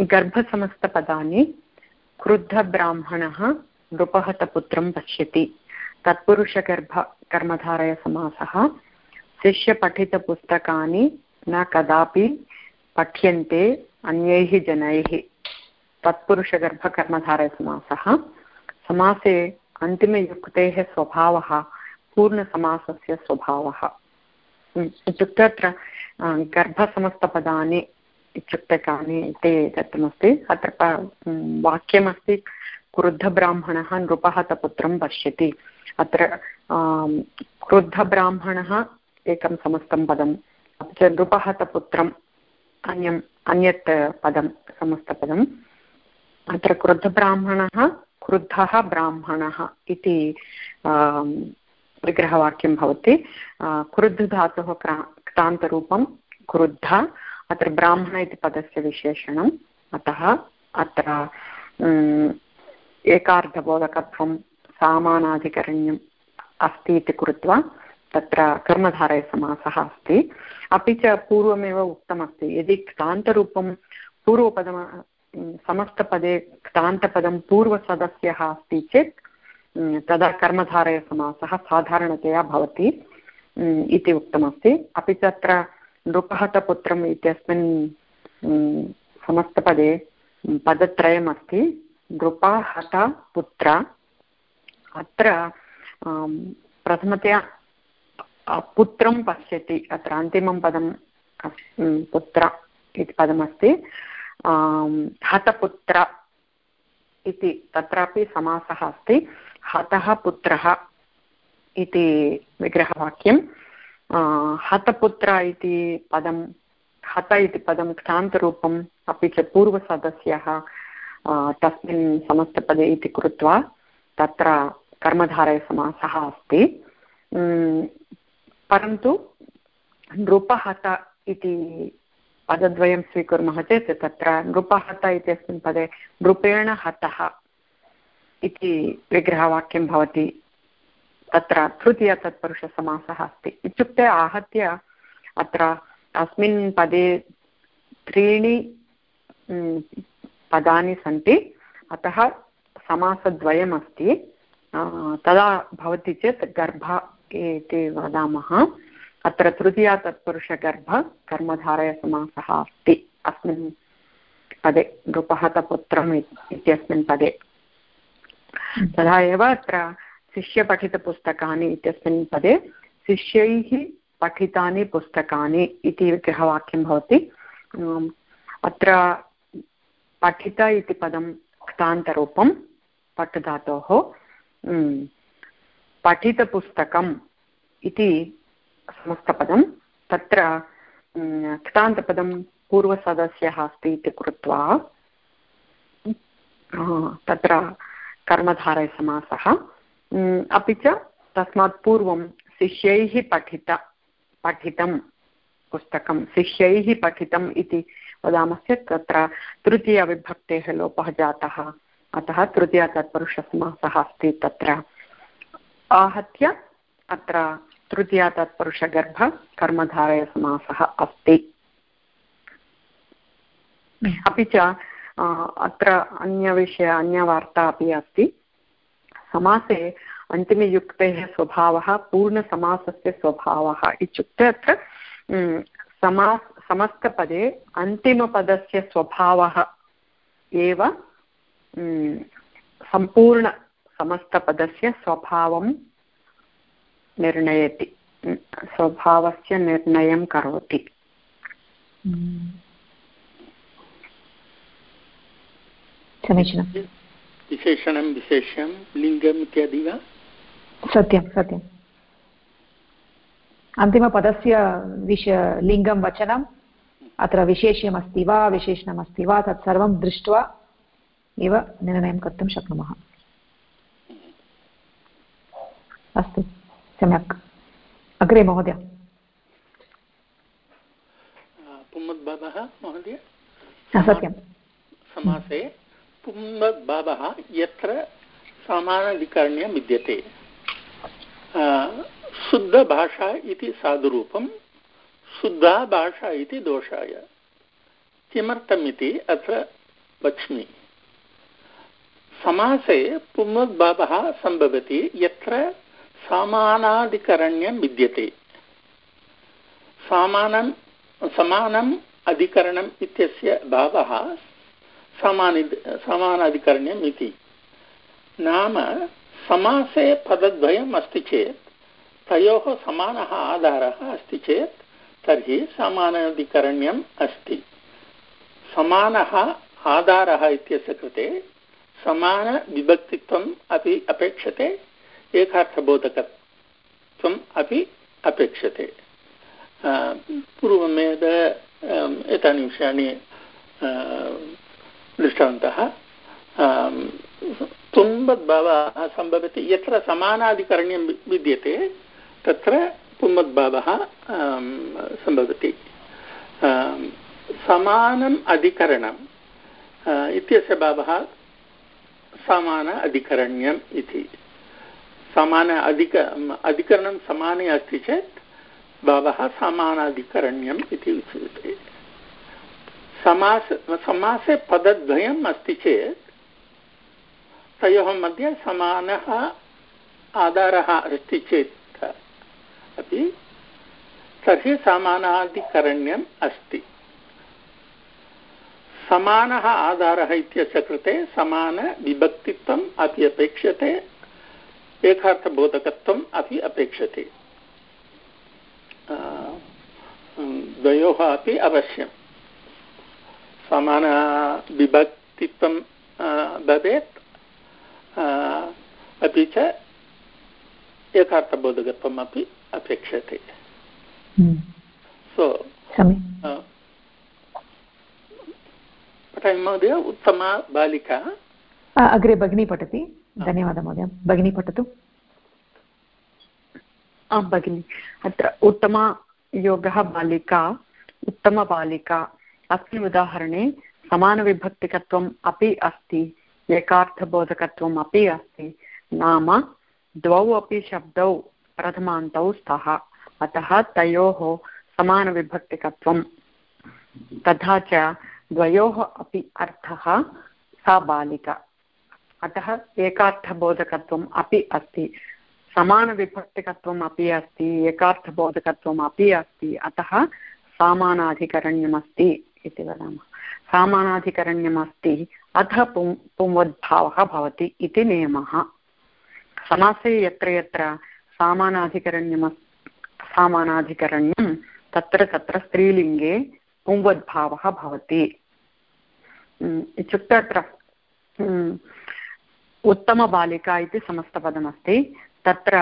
गर्भसमस्तपदानि क्रुद्धब्राह्मणः नृपहतपुत्रं पश्यति। तत्पुरुषगर्भ कर्मधारयसमासः। शिष्यपठितपुस्तकानि न कदापि पठ्यन्ते अन्यैः जनैः तत्पुरुषगर्भकर्मधारयसमासः समासे अन्तिमयुक्तेः स्वभावः, पूर्णसमासस्य स्वभावः। इत्युक्ते अत्र गर्भसमस्तपदानि इत्युक्ते कानि इति दत्तमस्ति। अत्र वाक्यमस्ति, क्रुद्धब्राह्मणः नृपहतपुत्रं पश्यति। अत्र क्रुद्धब्राह्मणः एकं समस्तं पदम्, अपि च नृपहतपुत्रम् अन्यम्, अन्यत् पदं, समस्तपदम्। अत्र क्रुद्धब्राह्मणः, क्रुद्धः ब्राह्मणः इति विग्रहवाक्यं भवति। क्रुद्धधातोः क्रान्तरूपं क्रुद्ध, अत्र ब्राह्मण इति पदस्य विशेषणम्। अतः अत्र एकार्धबोधकत्वं सामानाधिकरण्यम् अस्ति इति कृत्वा तत्र कर्मधारयसमासः अस्ति। अपि च पूर्वमेव उक्तमस्ति, यदि क्तान्तरूपं पूर्वपदम समस्तपदे क्तान्तपदं पूर्वसदस्यः अस्ति चेत् तदा कर्मधारयसमासः साधारणतया भवति इति उक्तमस्ति। अपि च अत्र नृपहतपुत्रम् इत्यस्मिन् समस्तपदे पदत्रयमस्ति। नृपहत पुत्र अत्र प्रथमतया पुत्रं पश्यति, अत्र अन्तिमं पदं पुत्र इति पदमस्ति। हतपुत्र इति तत्रापि समासः अस्ति। हतः पुत्रः इति विग्रहवाक्यं हतपुत्र इति पदं, हत इति पदं क्तान्तरूपम् अपि च पूर्वसदस्यः तस्मिन् समस्तपदे इति कृत्वा तत्र कर्मधारयसमासः अस्ति। परन्तु नृपहत इति पदद्वयं स्वीकुर्मः चेत् तत्र नृपहत इत्यस्मिन् पदे नृपेण हतः इति विग्रहवाक्यं भवति। तत्र तृतीयतत्पुरुषसमासः अस्ति। इत्युक्ते आहत्य अत्र अस्मिन् पदे त्रीणि पदानि सन्ति। अतः समासद्वयमस्ति। तदा भवति चेत् गर्भ इति वदामः। अत्र तृतीया तत्पुरुषगर्भ कर्मधारयसमासः अस्ति। अस्मिन् पदे नृपः तपुत्रम् इत्यस्मिन् पदे। तदा एव अत्र शिष्यपठितपुस्तकानि इत्यस्मिन् पदे। शिष्यैः पठितानि पुस्तकानि इति विग्रहवाक्यं भवति। अत्र पठित इति पदं क्तान्तरूपं पट् धातोः पठितपुस्तकम् इति समस्तपदं तत्र क्तान्तपदं पूर्वसदस्यः अस्ति इति कृत्वा तत्र कर्मधारयसमासः अपि च तस्मात् पूर्वं शिष्यैः पठित, पठितं पुस्तकं, शिष्यैः पठितम् इति वदामश्चेत् तत्र तृतीयविभक्तेः लोपः जातः, अतः तृतीयतत्पुरुषसमासः अस्ति तत्र। आहत्य। अत्र तृतीयतत्पुरुषगर्भ कर्मधारयसमासः अस्ति। अपि च अत्र अन्यविषय, अन्यवार्ता अपि अस्ति। समासे अन्तिमयुक्तेः स्वभावः, पूर्णसमासस्य स्वभावः इत्युक्ते अत्र समास समस्तपदे अन्तिमपदस्य स्वभावः एव सम्पूर्णसमस्तपदस्य स्वभावं निर्णयति स्वभावस्य निर्णयं करोति। समीचीनं। विशेषणं विशेष्यं लिङ्गम् इत्यादि वा? सत्यं सत्यं। अन्तिमपदस्य विश लिङ्गं वचनम् अत्र विशेष्यमस्ति वा विशेषणमस्ति वा तत्सर्वं दृष्ट्वा एव निर्णयं कर्तुं शक्नुमः। अस्तु सम्यक् अग्रे महोदय पुम्मद्भावः महोदय सत्यं समासे पुम्मद्भावः यत्र समानाधिकरण्यं विद्यते शुद्धभाषा इति साधुरूपं शुद्धा भाषा इति दोषाय किमर्थमिति अत्र वच्मि समासे पुम्मद्भावः सम्भवति यत्र समानाधिकरण्यं विद्यते। समानं समानम् अधिकरणम् इत्यस्य भावः समानि समानाधिकरण्यम् इति। नाम समासे पदद्वयम् अस्ति चेत्, तयोः समानः आधारः अस्ति चेत्, तर्हि समानाधिकरण्यम् अस्ति। समानः आधारः इत्यस्य कृते समानविभक्तित्वम् अपि अपेक्षते। एकार्थबोधकत्वम् अपि अपेक्षते। पूर्वमेव एतानि विषयाणि दृष्टवन्तः। पुम्बद्भावः सम्भवति। यत्र समानाधिकरण्यं विद्यते, तत्र पुम्बद्भावः सम्भवति। समानम् अधिकरणम् इत्यस्य भावः समान अधिकरण्यम् इति। समान अधिक अधिकरणं समाने अस्ति चेत् भावः समानाधिकरण्यम् इति उच्यते। समास, समासे पदद्वयम् अस्ति चेत् तयोः मध्ये समानः आधारः अस्ति चेत् अपि तर्हि समानाधिकरण्यम् अस्ति। समानः आधारः इत्यस्य कृते समानविभक्तित्वम् अपि अपेक्षते एकार्थबोधकत्वम् अपि अपेक्षते। द्वयोः अपि अवश्यं समानविभक्तित्वं भवेत्। अपि च एकार्थबोधकत्वम् अपि अपेक्षते। सो पठामि महोदय उत्तमा बालिका। अग्रे भगिनी पठति। धन्यवादः महोदय भगिनी पठतु आं भगिनि अत्र उत्तमयोगः बालिका उत्तमबालिका अस्मिन् उदाहरणे समानविभक्तिकत्वम् अपि अस्ति एकार्थबोधकत्वम् अपि अस्ति नाम द्वौ अपि शब्दौ प्रथमान्तौ स्तः अतः तयोः समानविभक्तिकत्वं तथा च द्वयोः अपि अर्थः सा बालिका अतः एकार्थबोधकत्वम् अपि अस्ति। समानविभक्तिकत्वम् अपि अस्ति, एकार्थबोधकत्वम् अपि अस्ति। अतः सामानाधिकरण्यमस्ति इति वदामः। सामानाधिकरण्यमस्ति अतः पुं, पुंवद्भावः भवति इति नियमः। समासे यत्र यत्र सामानाधिकरण्यमस्, सामानाधिकरण्यं तत्र तत्र स्त्रीलिङ्गे पुंवद्भावः भवति। इत्युक्ते अत्र उत्तमबालिका इति समस्तपदमस्ति। तत्र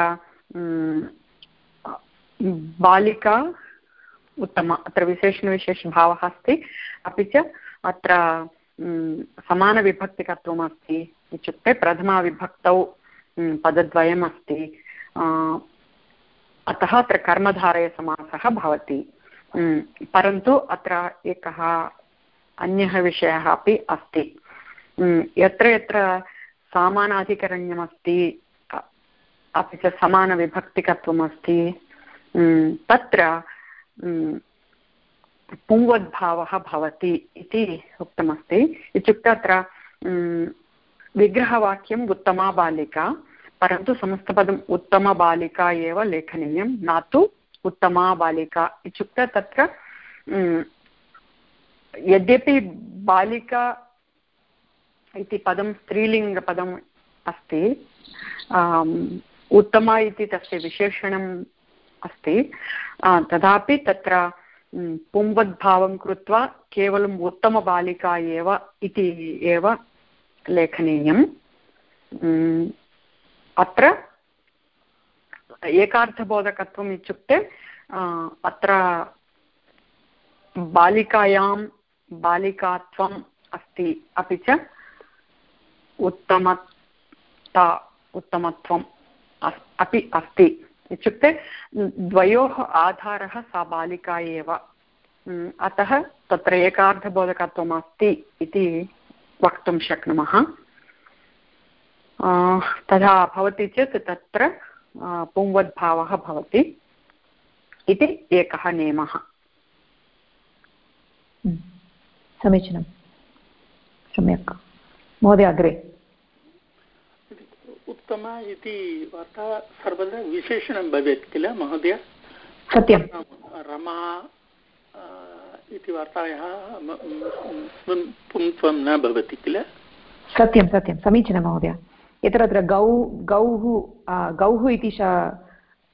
बालिका उत्तम, अत्र विशेषणविशेषभावः अस्ति। अपि च अत्र समानविभक्तिकत्वम् अस्ति इत्युक्ते प्रथमाविभक्तौ पदद्वयम् अस्ति अतः अत्र कर्मधारयसमासः भवति। परन्तु अत्र एकः अन्यः विषयः अपि अस्ति। यत्र यत्र सामानाधिकरण्यमस्ति, अपि च समानविभक्तिकत्वमस्ति। तत्र पुंवद्भावः भवति इति उक्तमस्ति। इत्युक्ते अत्र विग्रहवाक्यम् उत्तमा बालिका, परन्तु समस्तपदम् उत्तमबालिका एव लेखनीयं, न तु उत्तमा बालिका। इत्युक्ते तत्र यद्यपि बालिका इति पदं स्त्रीलिङ्गपदम् अस्ति। उत्तमा इति तस्य विशेषणम् अस्ति। तथापि तत्र पुंवद्भावं कृत्वा केवलम् उत्तमबालिका एव इति एव लेखनीयम्। अत्र एकार्थबोधकत्वम् इत्युक्ते अत्र बालिकायां बालिकात्वम् अस्ति अपि च। उत्तमता उत्तमत्वम् अपि अस्ति। इत्युक्ते द्वयोः आधारः सा बालिका एव। अतः तत्र एकार्थबोधकत्वम् अस्ति इति वक्तुं शक्नुमः। तथा भवति चेत् तत्र पुंवद्भावः भवति इति एकः नियमः। समीचीनं। सम्यक्। महोदय अग्रे। उत्तम इति वार्ता सर्वदा विशेषणं भवेत् किल महोदय? सत्यं रमा इति वार्तायाः पुंत्वं न भवति किल? सत्यं सत्यं। समीचीनं महोदय। यत्र अत्र गौ गौः गौः इति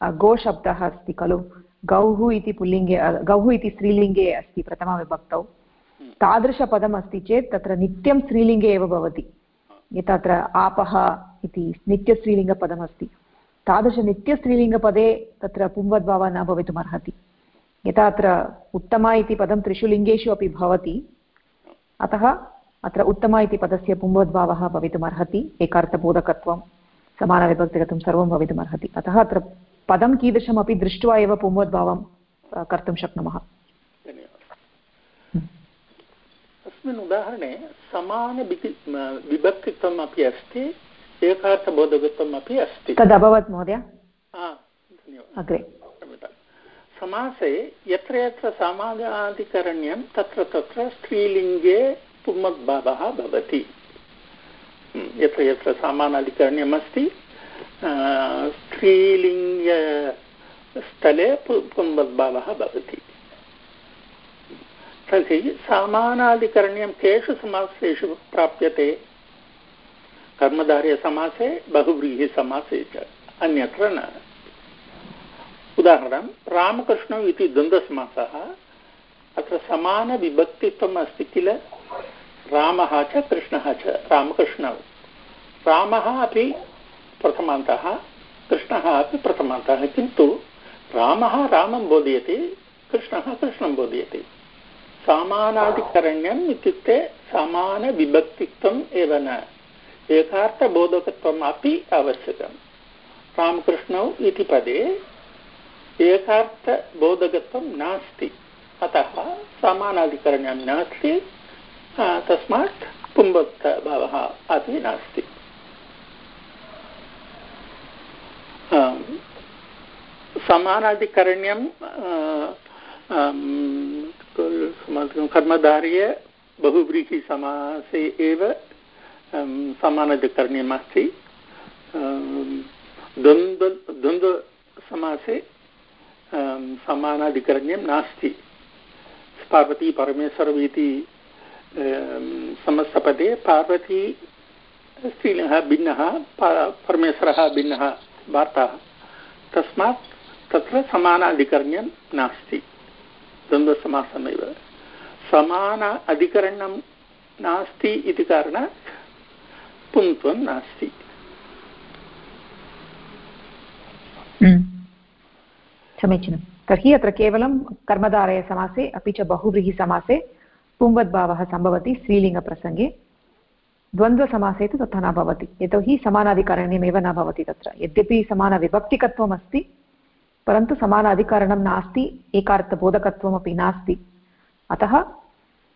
गोशब्दः अस्ति खलु। गौः इति पुल्लिङ्गे गौः इति स्त्रीलिङ्गे अस्ति प्रथमविभक्तौ। तादृशपदम् अस्ति चेत् तत्र नित्यं स्त्रीलिङ्गे एव भवति। अत्र आपः इति नित्यस्त्रीलिङ्गपदमस्ति। तादृशनित्यस्त्रीलिङ्गपदे तत्र पुंवद्भावः न भवितुमर्हति। यथा अत्र उत्तमा इति पदं त्रिषु लिङ्गेषु अपि भवति। अतः अत्र उत्तमा इति पदस्य पुंवद्भावः भवितुमर्हति। एकार्थबोधकत्वं, समानविभक्तिगतं सर्वं भवितुमर्हति। अतः अत्र पदं कीदृशमपि दृष्ट्वा एव पुंवद्भावं कर्तुं शक्नुमः। अस्मिन् उदाहरणे समान विभक्तित्वम् अपि अस्ति एकार्थबोधकत्वम् अपि अस्ति। तदभवत् महोदय। अग्रे। समासे यत्र यत्र समानाधिकरण्यं तत्र तत्र स्त्रीलिङ्गे पुम्मद्भावः भवति। यत्र यत्र समानाधिकरण्यम् अस्ति स्त्रीलिङ्गस्थले पुम्मद्भावः भवति। तर्हि समानाधिकरण्यं केषु समासेषु प्राप्यते। कर्मधार्यसमासे बहुव्रीहिसमासे च, अन्यत्र न। उदाहरणं, रामकृष्णौ इति द्वन्द्वसमासः, अत्र समानविभक्तित्वम् अस्ति किल? रामः च, कृष्णः च, रामकृष्णौ। रामः अपि प्रथमान्तः, कृष्णः अपि प्रथमान्तः, किन्तु रामः रामं बोधयति, कृष्णः कृष्णं बोधयति। සාමානාධිකරණයන් ඉතිත්තේ සමාන විභක්තිත්වම් එවන. ඒකාර්ථ බෝධකත්වම් අපි අවශ්‍යකම්. රාමකෘෂ්ණව ඉති පදේ ඒකාර්ථ බෝධකත්වම් නාස්ති. අතහ සමානාධිකරණයන් නාස්ති තස්මාත් පුම්බක්ත භවහ අති නාස්ති. සමානාධිකරණයම් नास्ति समानाधिकरण्यं कर्मधार्य बहुव्रीहिसमासे एव समानाधिकरणीयमस्ति द्वन्द्व, द्वन्द्वसमासे समानाधिकरण्यं नास्ति। पार्वती परमेश्वरम् इति समस्तपदे पार्वती स्त्रीलिङ्गः भिन्नः परमेश्वरः भिन्नः वार्ताः। तस्मात् तत्र समानाधिकरण्यं नास्ति। द्वन्द्वसमासमेव समान अधिकरणं नास्ति इति कारणात् पुंत्वं नास्ति। समीचीनं तर्हि अत्र केवलं कर्मधारयसमासे अपि च बहुव्रीहिसमासे पुंवद्भावः सम्भवति स्त्रीलिङ्गप्रसङ्गे द्वन्द्वसमासे तु तथा न भवति यतोहि समानाधिकरण्यमेव न भवति तत्र यद्यपि समानविभक्तिकत्वम् अस्ति परन्तु समान अधिकरणं नास्ति, एकार्थबोधकत्वमपि नास्ति। अतः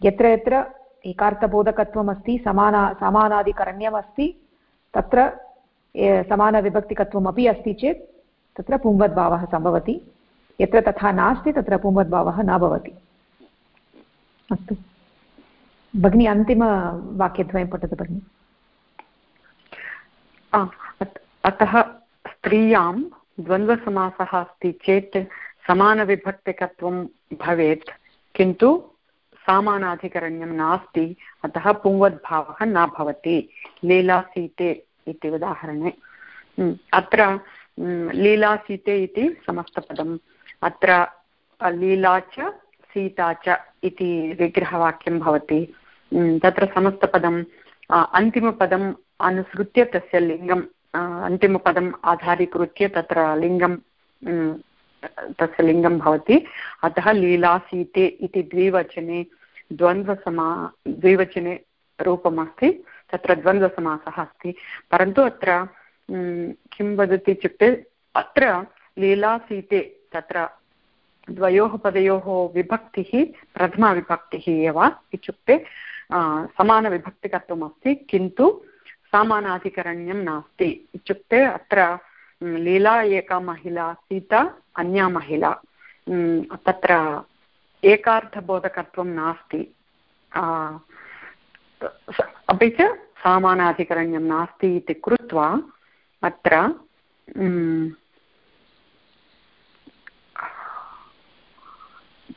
यत्र यत्र एकार्थबोधकत्वम् अस्ति समाना, समानाधिकरण्यमस्ति, तत्र समानविभक्तिकत्वमपि अस्ति चेत्, तत्र पुंवद्भावः सम्भवति। यत्र तथा नास्ति, तत्र पुंवद्भावः न भवति। अस्तु। भगिनी, अन्तिमवाक्यद्वयं पठतु भगिनि। अतः स्त्रियाँ द्वन्द्वसमासः अस्ति चेत् समानविभक्तिकत्वं भवेत्, किन्तु सामानाधिकरण्यं नास्ति, अतः पुंवद्भावः न भवति। लीलासीते इति उदाहरणे। अत्र लीलासीते इति समस्तपदम्। अत्र लीला च सीता च इति विग्रहवाक्यं भवति। तत्र समस्तपदम् अन्तिमपदम् अनुसृत्य तस्य लिङ्गं अन्तिमपदम् आधारीकृत्य तत्र लिङ्गं तस्य लिङ्गं भवति। अतः लीलासीते इति द्विवचने द्वन्द्वसमा, द्विवचने रूपमस्ति, तत्र द्वन्द्वसमासः अस्ति। परन्तु अत्र किं वदति इत्युक्ते, अत्र लीलासीते तत्र द्वयोः पदयोः विभक्तिः प्रथमाविभक्तिः एव इत्युक्ते समानविभक्तिकत्वम् अस्ति किन्तु सामानाधिकरण्यं नास्ति। इत्युक्ते अत्र लीला एका महिला सीता अन्या महिला। तत्र एकार्थबोधकत्वं नास्ति। अपि च सामानाधिकरण्यं नास्ति इति कृत्वा अत्र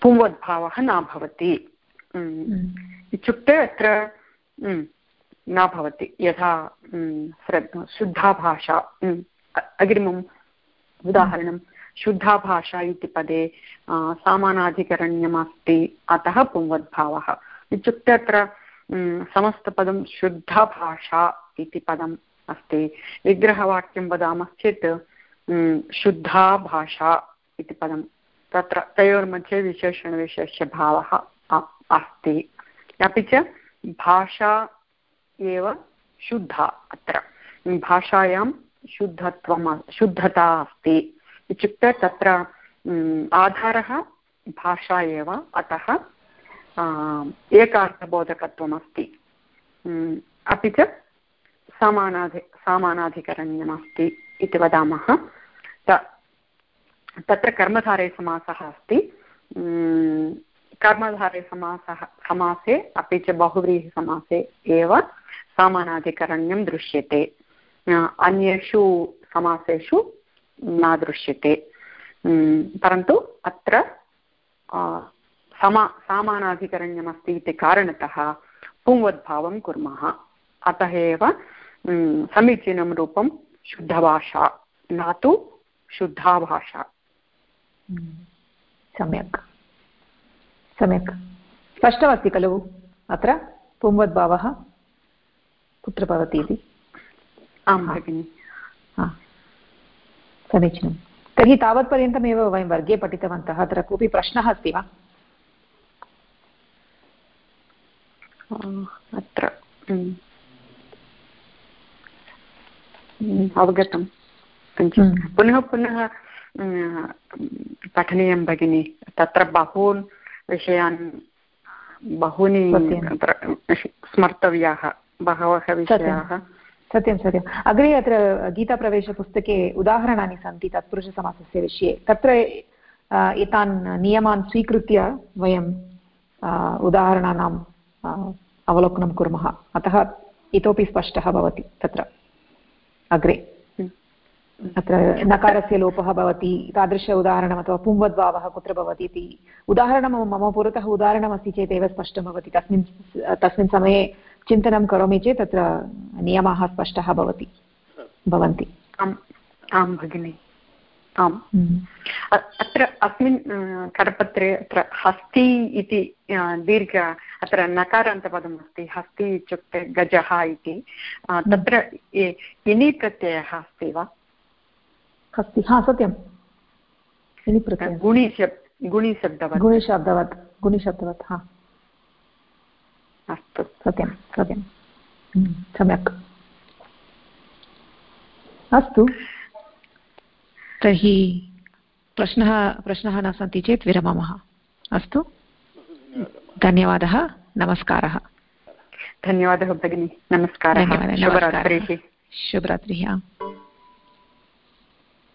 पुंवद्भावः न भवति। इत्युक्ते अत्र न भवति। यथा शुद्धा भाषा अग्रिमम् उदाहरणं, शुद्धा भाषा इति पदे सामानाधिकरण्यमस्ति, अतः पुंवद्भावः। इत्युक्ते अत्र समस्तपदं शुद्धा भाषा इति पदम् अस्ति। विग्रहवाक्यं वदामश्चेत् शुद्धा भाषा इति पदं। तत्र तयोर्मध्ये विशेषणविशेष्य भावः अस्ति। अपि च, भाषा एव शुद्धा अत्र। भाषायां शुद्धत्वं शुद्धता अस्ति। इत्युक्ते तत्र आधारः भाषा एव, अतः एकार्थबोधकत्वम् अस्ति अपि च समानाधि, सामानाधिकरण्यमस्ति इति वदामः। तत्र कर्मधारयसमासः अस्ति। कर्मधारयसमासः समासे अपि च बहुव्रीहिसमासे एव सामानाधिकरण्यं दृश्यते। अन्येषु समासेषु न दृश्यते। परन्तु अत्र समा, सामानाधिकरण्यमस्ति इति कारणतः पुंवद्भावं कुर्मः। अतः एव समीचीनं रूपं शुद्धभाषा, न तु शुद्धा भाषा सम्यक्। सम्यक्। स्पष्टमस्ति खलु? अत्र पुंवद्भावः कुत्र भवति इति आं भगिनि समीचीनं। तर्हि तावत्पर्यन्तमेव वयं वर्गे पठितवन्तः। अत्र कोऽपि प्रश्नः अस्ति वा? अत्र अवगतं। पुनः पुनः पठनीयं भगिनि। तत्र बहून् विषयान् बहूनि स्मर्तव्याः बहवः विषयाः। सत्यं सत्यम्। अग्रे अत्र गीताप्रवेशपुस्तके उदाहरणानि सन्ति तत्पुरुषसमासस्य विषये। तत्र एतान् नियमान् स्वीकृत्य वयं उदाहरणानाम् अवलोकनं कुर्मः। अतः इतोपि स्पष्टः भवति तत्र। अग्रे। अत्र नकारस्य लोपः भवति तादृश उदाहरणम् अथवा पुंवद्भावः कुत्र भवति इति। उदाहरणं मम पुरतः उदाहरणमस्ति चेदेव स्पष्टं भवति। तस्मिन् तस्मिन् समये चिन्तनं करोमि चेत् तत्र नियमाः स्पष्टः भवति भवन्ति। आम् आं भगिनि आम्। हम्म। अत्र अस्मिन् करपत्रे अत्र हस्ति इति दीर्घ अत्र नकारान्तपदम् अस्ति हस्ति इत्युक्ते गजः इति। तत्र इनि प्रत्ययः अस्ति वा? अस्ति। हा सत्यं गुणिशब् गुणिशब्दवत् गुणिशब्दवत् गुणिशब्दवत् हा। अस्तु। सत्यं सत्यं हम्म, सम्यक्। अस्तु। तर्हि प्रश्नः प्रश्नः न सन्ति चेत् विरमामः। अस्तु। धन्यवादः नमस्कारः। धन्यवादः भगिनि। नमस्कारः। शुभरात्रिः। शुभरात्रिः